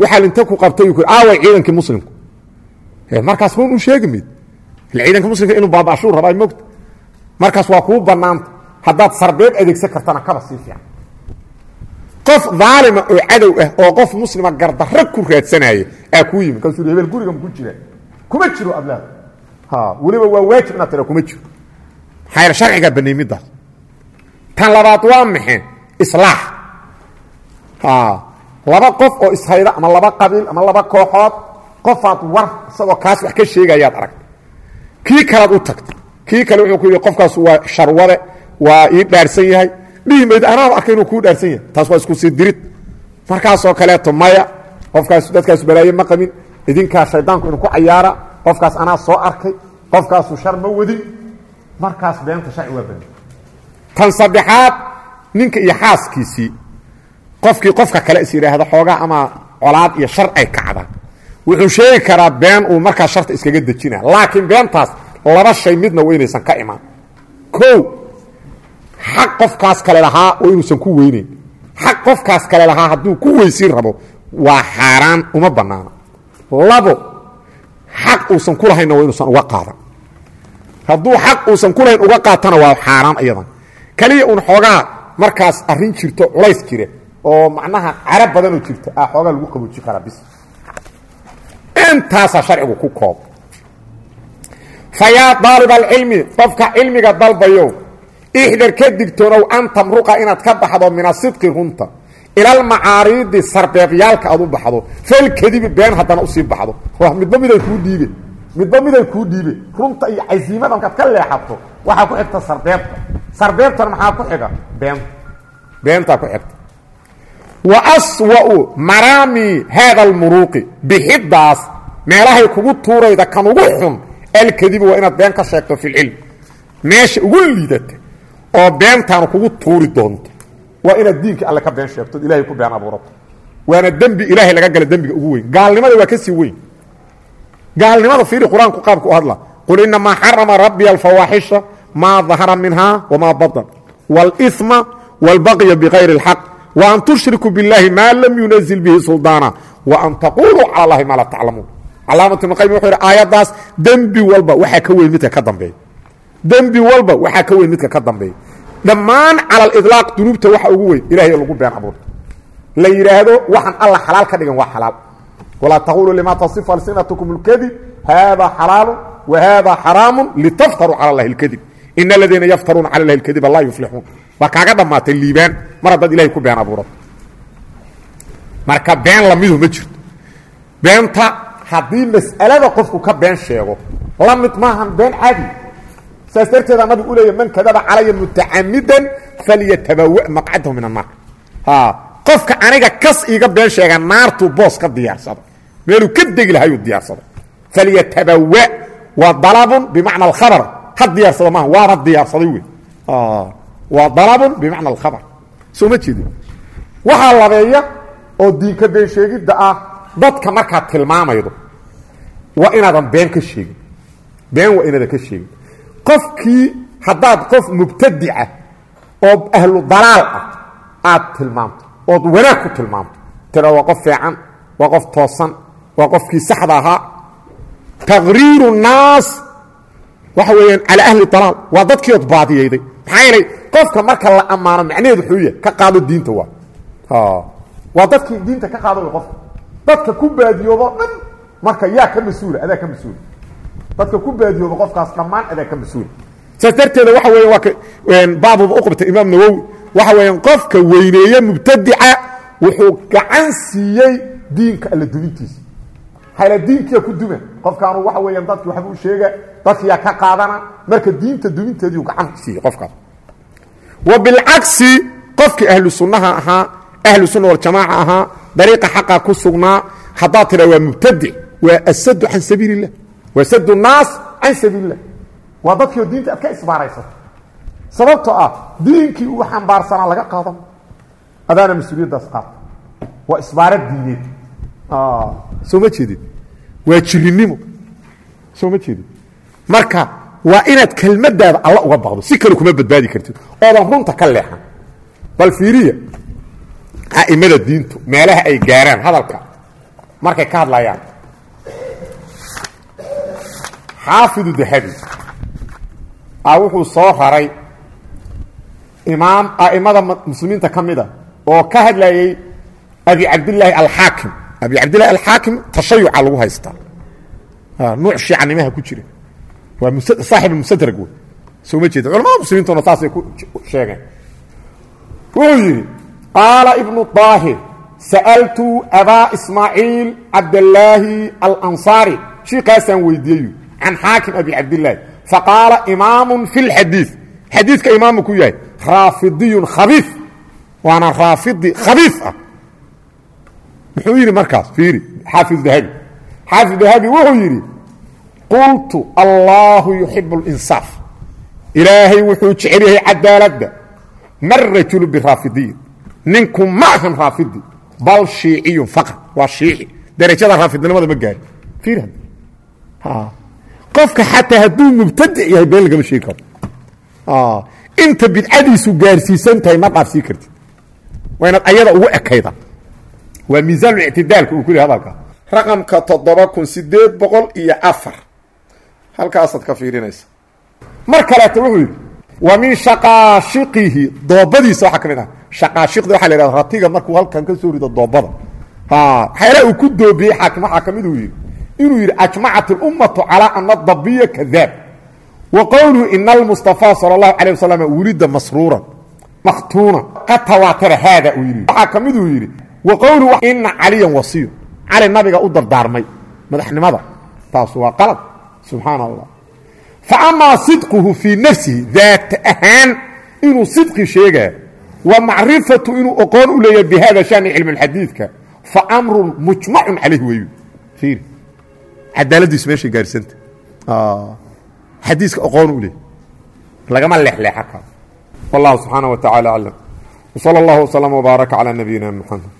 waxaa linta ku qabtay aaway ciidankii muslimku. Markaas run u sheegi mayd ciidanka muslimka inuu baabashuu rabaa mogta markaas waa kuu bannaanta. Haddaad sarbeeb adeegsan kartana kaba sii fiican. Qof daalima oo cadow ah oo qof muslima gardarro ku raadsanaya aa kuu yimi kaasuu hebel guriga maku jira. Kuma jiro ha weliba waa waajib inaad tira kuma jiro. Maxaa yaele sharcigaa baneey middaas tan labaad waa maxe islaax. Laba qof oo ishayda ama laba qabiil ama laba kooxood qofaad war isagoo kaas wax ka sheegayaad aragta kii kalead u tagtay kii kale wuxuu ku yidhi qofkaas waa sharwade waa ii dhaarsan yahay. Dhihi mayd anaaba arkay inuu kuu dhaarsan yahay. Taas waa isku sii dirid. Markaasoo kaleeto maya qofkaas dadkaas balaaye ma qabin. Idinkaa shaydaanku inu ku cayaara. Qofkaas anaa soo arkay. Qofkaasu shar ma wadin markaas beenta sharci waa bani tan saddexaad ninka iyo xaaskiisii qofkii qofka kale is yidhaahdo xoogaa ama colaad iyo shar ay kacdaan wuxuu sheegi karaa been uu markaa sharta iskaga dejina laakiin beentaas laba shay midna waa inaysan ka imaan. O xaq qofkaas kale lahaa oo inuusan ku weyneyn. Xaq qofkaas kale lahaa hadduu ku weysiin rabo waa xaaraan uma bannaana labo xaq uusan ku lahaynna waa inuusan uga qaadan. Hadduu xaq uusan ku lahayn uga qaatana waa xaaraan iyadan. Keliya uun xoogaa markaas arrin jirto culays jira oo macnaha cara badanoo jirta a xoogaa lagu qabooji karaa bis. Intaasaa sharcigu ku koob. Fa daalib alcilmi qofka cilmiga dalbayo ixdar ka digtoonow an tamruqa inaad ka baxdo min asidqi runta ilalmacaariidi sarbeebyaalka aad u baxdo falkadibi been haddana u sii baxdo. Midba miday kuu dhiibe midba miday kuu dhiibe runta iyo casiimada markaad ka leexato waxaa ku xigta sarbeebta. Sarbeebtana maxaa ku xiga? Beenta beentaa ku xigta. Wa aswa'u maraami haada almuruuqi bixiddaas meelahay kugu tuurayda kan ugu xun alkadibi waa inaad been ka sheegto fi lcilm meesha ugu liidata oo beentaanu kugu tuuri doonto. Waa inaad diinka alle ka been sheegto ilahay ku been abuurato. Waana dembi ilaahay laga gala dembiga ugu weyn. Gaalnimada waa ka weyn gaalnimada fiiri qur-aanku qaabka u hadla qul inamaa xarama rabbiya alfawaaxisha maa dahara minhaa wamaa baطn wاlإثma wاlbaqya bغayri اlxaq وan tushrikuu biاllahi maa lam yunazil bihi suldaana وan taquluu calى اllahi maa laa taclamuun calaamat ibn qayim wuxuu yidhi aayaddaas dembi walba waxaa ka weyn midka ka dambeeya dembi walba waxaa ka weyn midka ka dambeeya dhammaan cala aliطlaaq dunuubta waxa ugu weyn ilahay lagu been abuurto la yidhaahdo waxaan alla xalaal ka dhigan waa xalaal walaa taquluu lima tasifu alsinatkum اlkadib hada xalaalu wa hada xaraamu litaftaruu cala اllahi اlkadib in aladiina yaftaruuna cala اllahi اlkadiba laa yuflixuun waa kaaga dhammaatay liibaan mar haddaad ilahay ku been abuurato marka been lamidu ma jirto beenta haddii mas'alada qofku ka been sheego la mid maahan been caadi saas darteeda nabigu u leeya man kadaba calaya mutacamidan falyatabawa maqcadahu min annaar qofka aniga kas iiga been sheega naartuu boos ka diyaarsada meeluu ka degi lahayuu diyaarsaday falyatabawa. Waa dalabun bimacna alkhabar. Ha diyaarsado maaha waana diyaarsaday wey waa dalabun bimacna alkhabar. Soo ma jeedi waxaa labeeya oo diinka been sheegidda ah dadka markaad tilmaamaydo waa inaadan been ka sheegin. Been waa inaadan ka sheegin. Qofkii haddaad qof mubtadica oo ahlu dalaal ah aad tilmaamto ood wanaag ku tilmaamto tira waa qof fiican waa qof toosan waa qofkii saxda ahaa. Taqriiru naas waxa weeyaan calaa ahli dalaal. Waa dadkii ood baadiyeyday. Maxaa yeelay qofka marka la ammaano macnaheedu wuxuu yahay ka qaado diinta waa. Waa dadkii diinta ka qaado qofka dadka ku baadiyoodo dhan marka yaa ka mas'uula adaa ka mas'uula dadka ku baadiyoodo qofkaas dhammaan adaa ka mas'uula saas darteeda waxa weya waa baabuba uqabta imaam nawowi waxa weeyaan qofka weyneeye mubtadica wuxuu gacan siiyey diinka alla dumintiisa hayla diinkiya ku duma qofkaanu waxa weeyaan dadki waxba u sheega dadkiyaa ka qaadana marka diinta duminteediiu gacan siiyey qofkaas wa bilcagsi qofkii ahlu sunnaha ahaa ahlu sunna waljamaaca ahaa dariiqa xaqa ku sugnaa haddaad tidha waa mubtadic waa asadu can sabiil illah waa sadu naas can sabiil illah waa dadkiio diinta aad ka isbaaraysato sababtoo ah diinkii uu xambaarsanaa laga qaadan. Adaana mas'uuliyaddaas qaata waa isbaara diineed. Soo ma jeedid waa jirinimo soo ma jeedid marka waa inaad kelmadaada alla uga baqdo si kale kuma badbaadi kartid. Oodan runta ka leexan. Bal fiiriya a'imada diintu meelaha ay gaaraan hadalka markay ka hadlayaan. Xaafidu dahabi. A wuxuu soo raray imaam a'imada muslimiinta ka mida oo ka hadlayay abi cabdillaahi alxaakim abi cabdillahi alxaakim tashayuca lagu haystaa nuuc shiicanimaha ku jira. Waa saaxib musadrag wey soo ma jeeda culamada muslimiintuna saasay ku sheegeen. Wuxuu yidhi qaala ibnu daahir sa'altu abaa ismaaciil cabdallaahi alansaari. Shiikaasaan weydiiyeyu can xaakim abi cabdillaahi faqaala imaamu fi lxadiid xadiidka imaamu ku yahay raafidiyun khabiif. Waana raafidi khabiif ah. Muxuu yidhi markaas? Fiiri. Xaafid dahabi. Xaafid dahabi wuxuu yidhi qultu allaahu yuxibu اlinsaaf ilaahay wuxuu jecel yahay cadaaladda. Ma rajulu biraafidiyin ninku ma ahan raafidi. Bal shiiciyun faqad waa shiici. Darajada raafidnimada ma gaari fiir qofka xataa hadduu mubtadic yahay been lagama sheegi karo inta bidcadiisu gaarsiisan tahay ma dhaafsii kartid. Waa inaad ayada ugu ekayda. Waa miisaanlictidaalka uu ku yidhi hadalka. Raqamka toddoba kun sideed boqol iyo afar. Halkaasaad ka fiirinaysa. Mar kaleeta wuxuu yidhi wa min shaqaashiqihi. Doobadiisa waxaa ka mid ah. Shaqaashiqda waxa la yhahda ratiga markuu halkan ka soo rido doobada. Waxyaalaha uu ku doobiyey xaakim waxaa ka mid uu yidhi. Inuu yidhi ajmacat اlummatu calىa ana dabiya kadaab wa qowluhu ina almustafaa salى اllahu alيه wasalam wulida masruuran maktuuna qad tawaatara haada uu yidhi waxaa ka miduu yidhi wa qowluhu ina caliyan wasiyu cali nabiga u dardaarmay madaxnimada taasu waa qalad subxaan allah fa amaa sidquhu fii nafsihi daata ahaan inuu sidqi sheegaa wa macrifatu inuu oqoon u leeyahay bi hada shani cilmi xadiidka fa amrun mujmacun calayh weyu fiiri cadaaladiisu meeshay gaarsanta xadiiska aqoon u leehy lagama lexleexa karo wallahu subxaana wa tacaala aclam wsala allahu wslama wbaaraka calaa nabiyina muxamed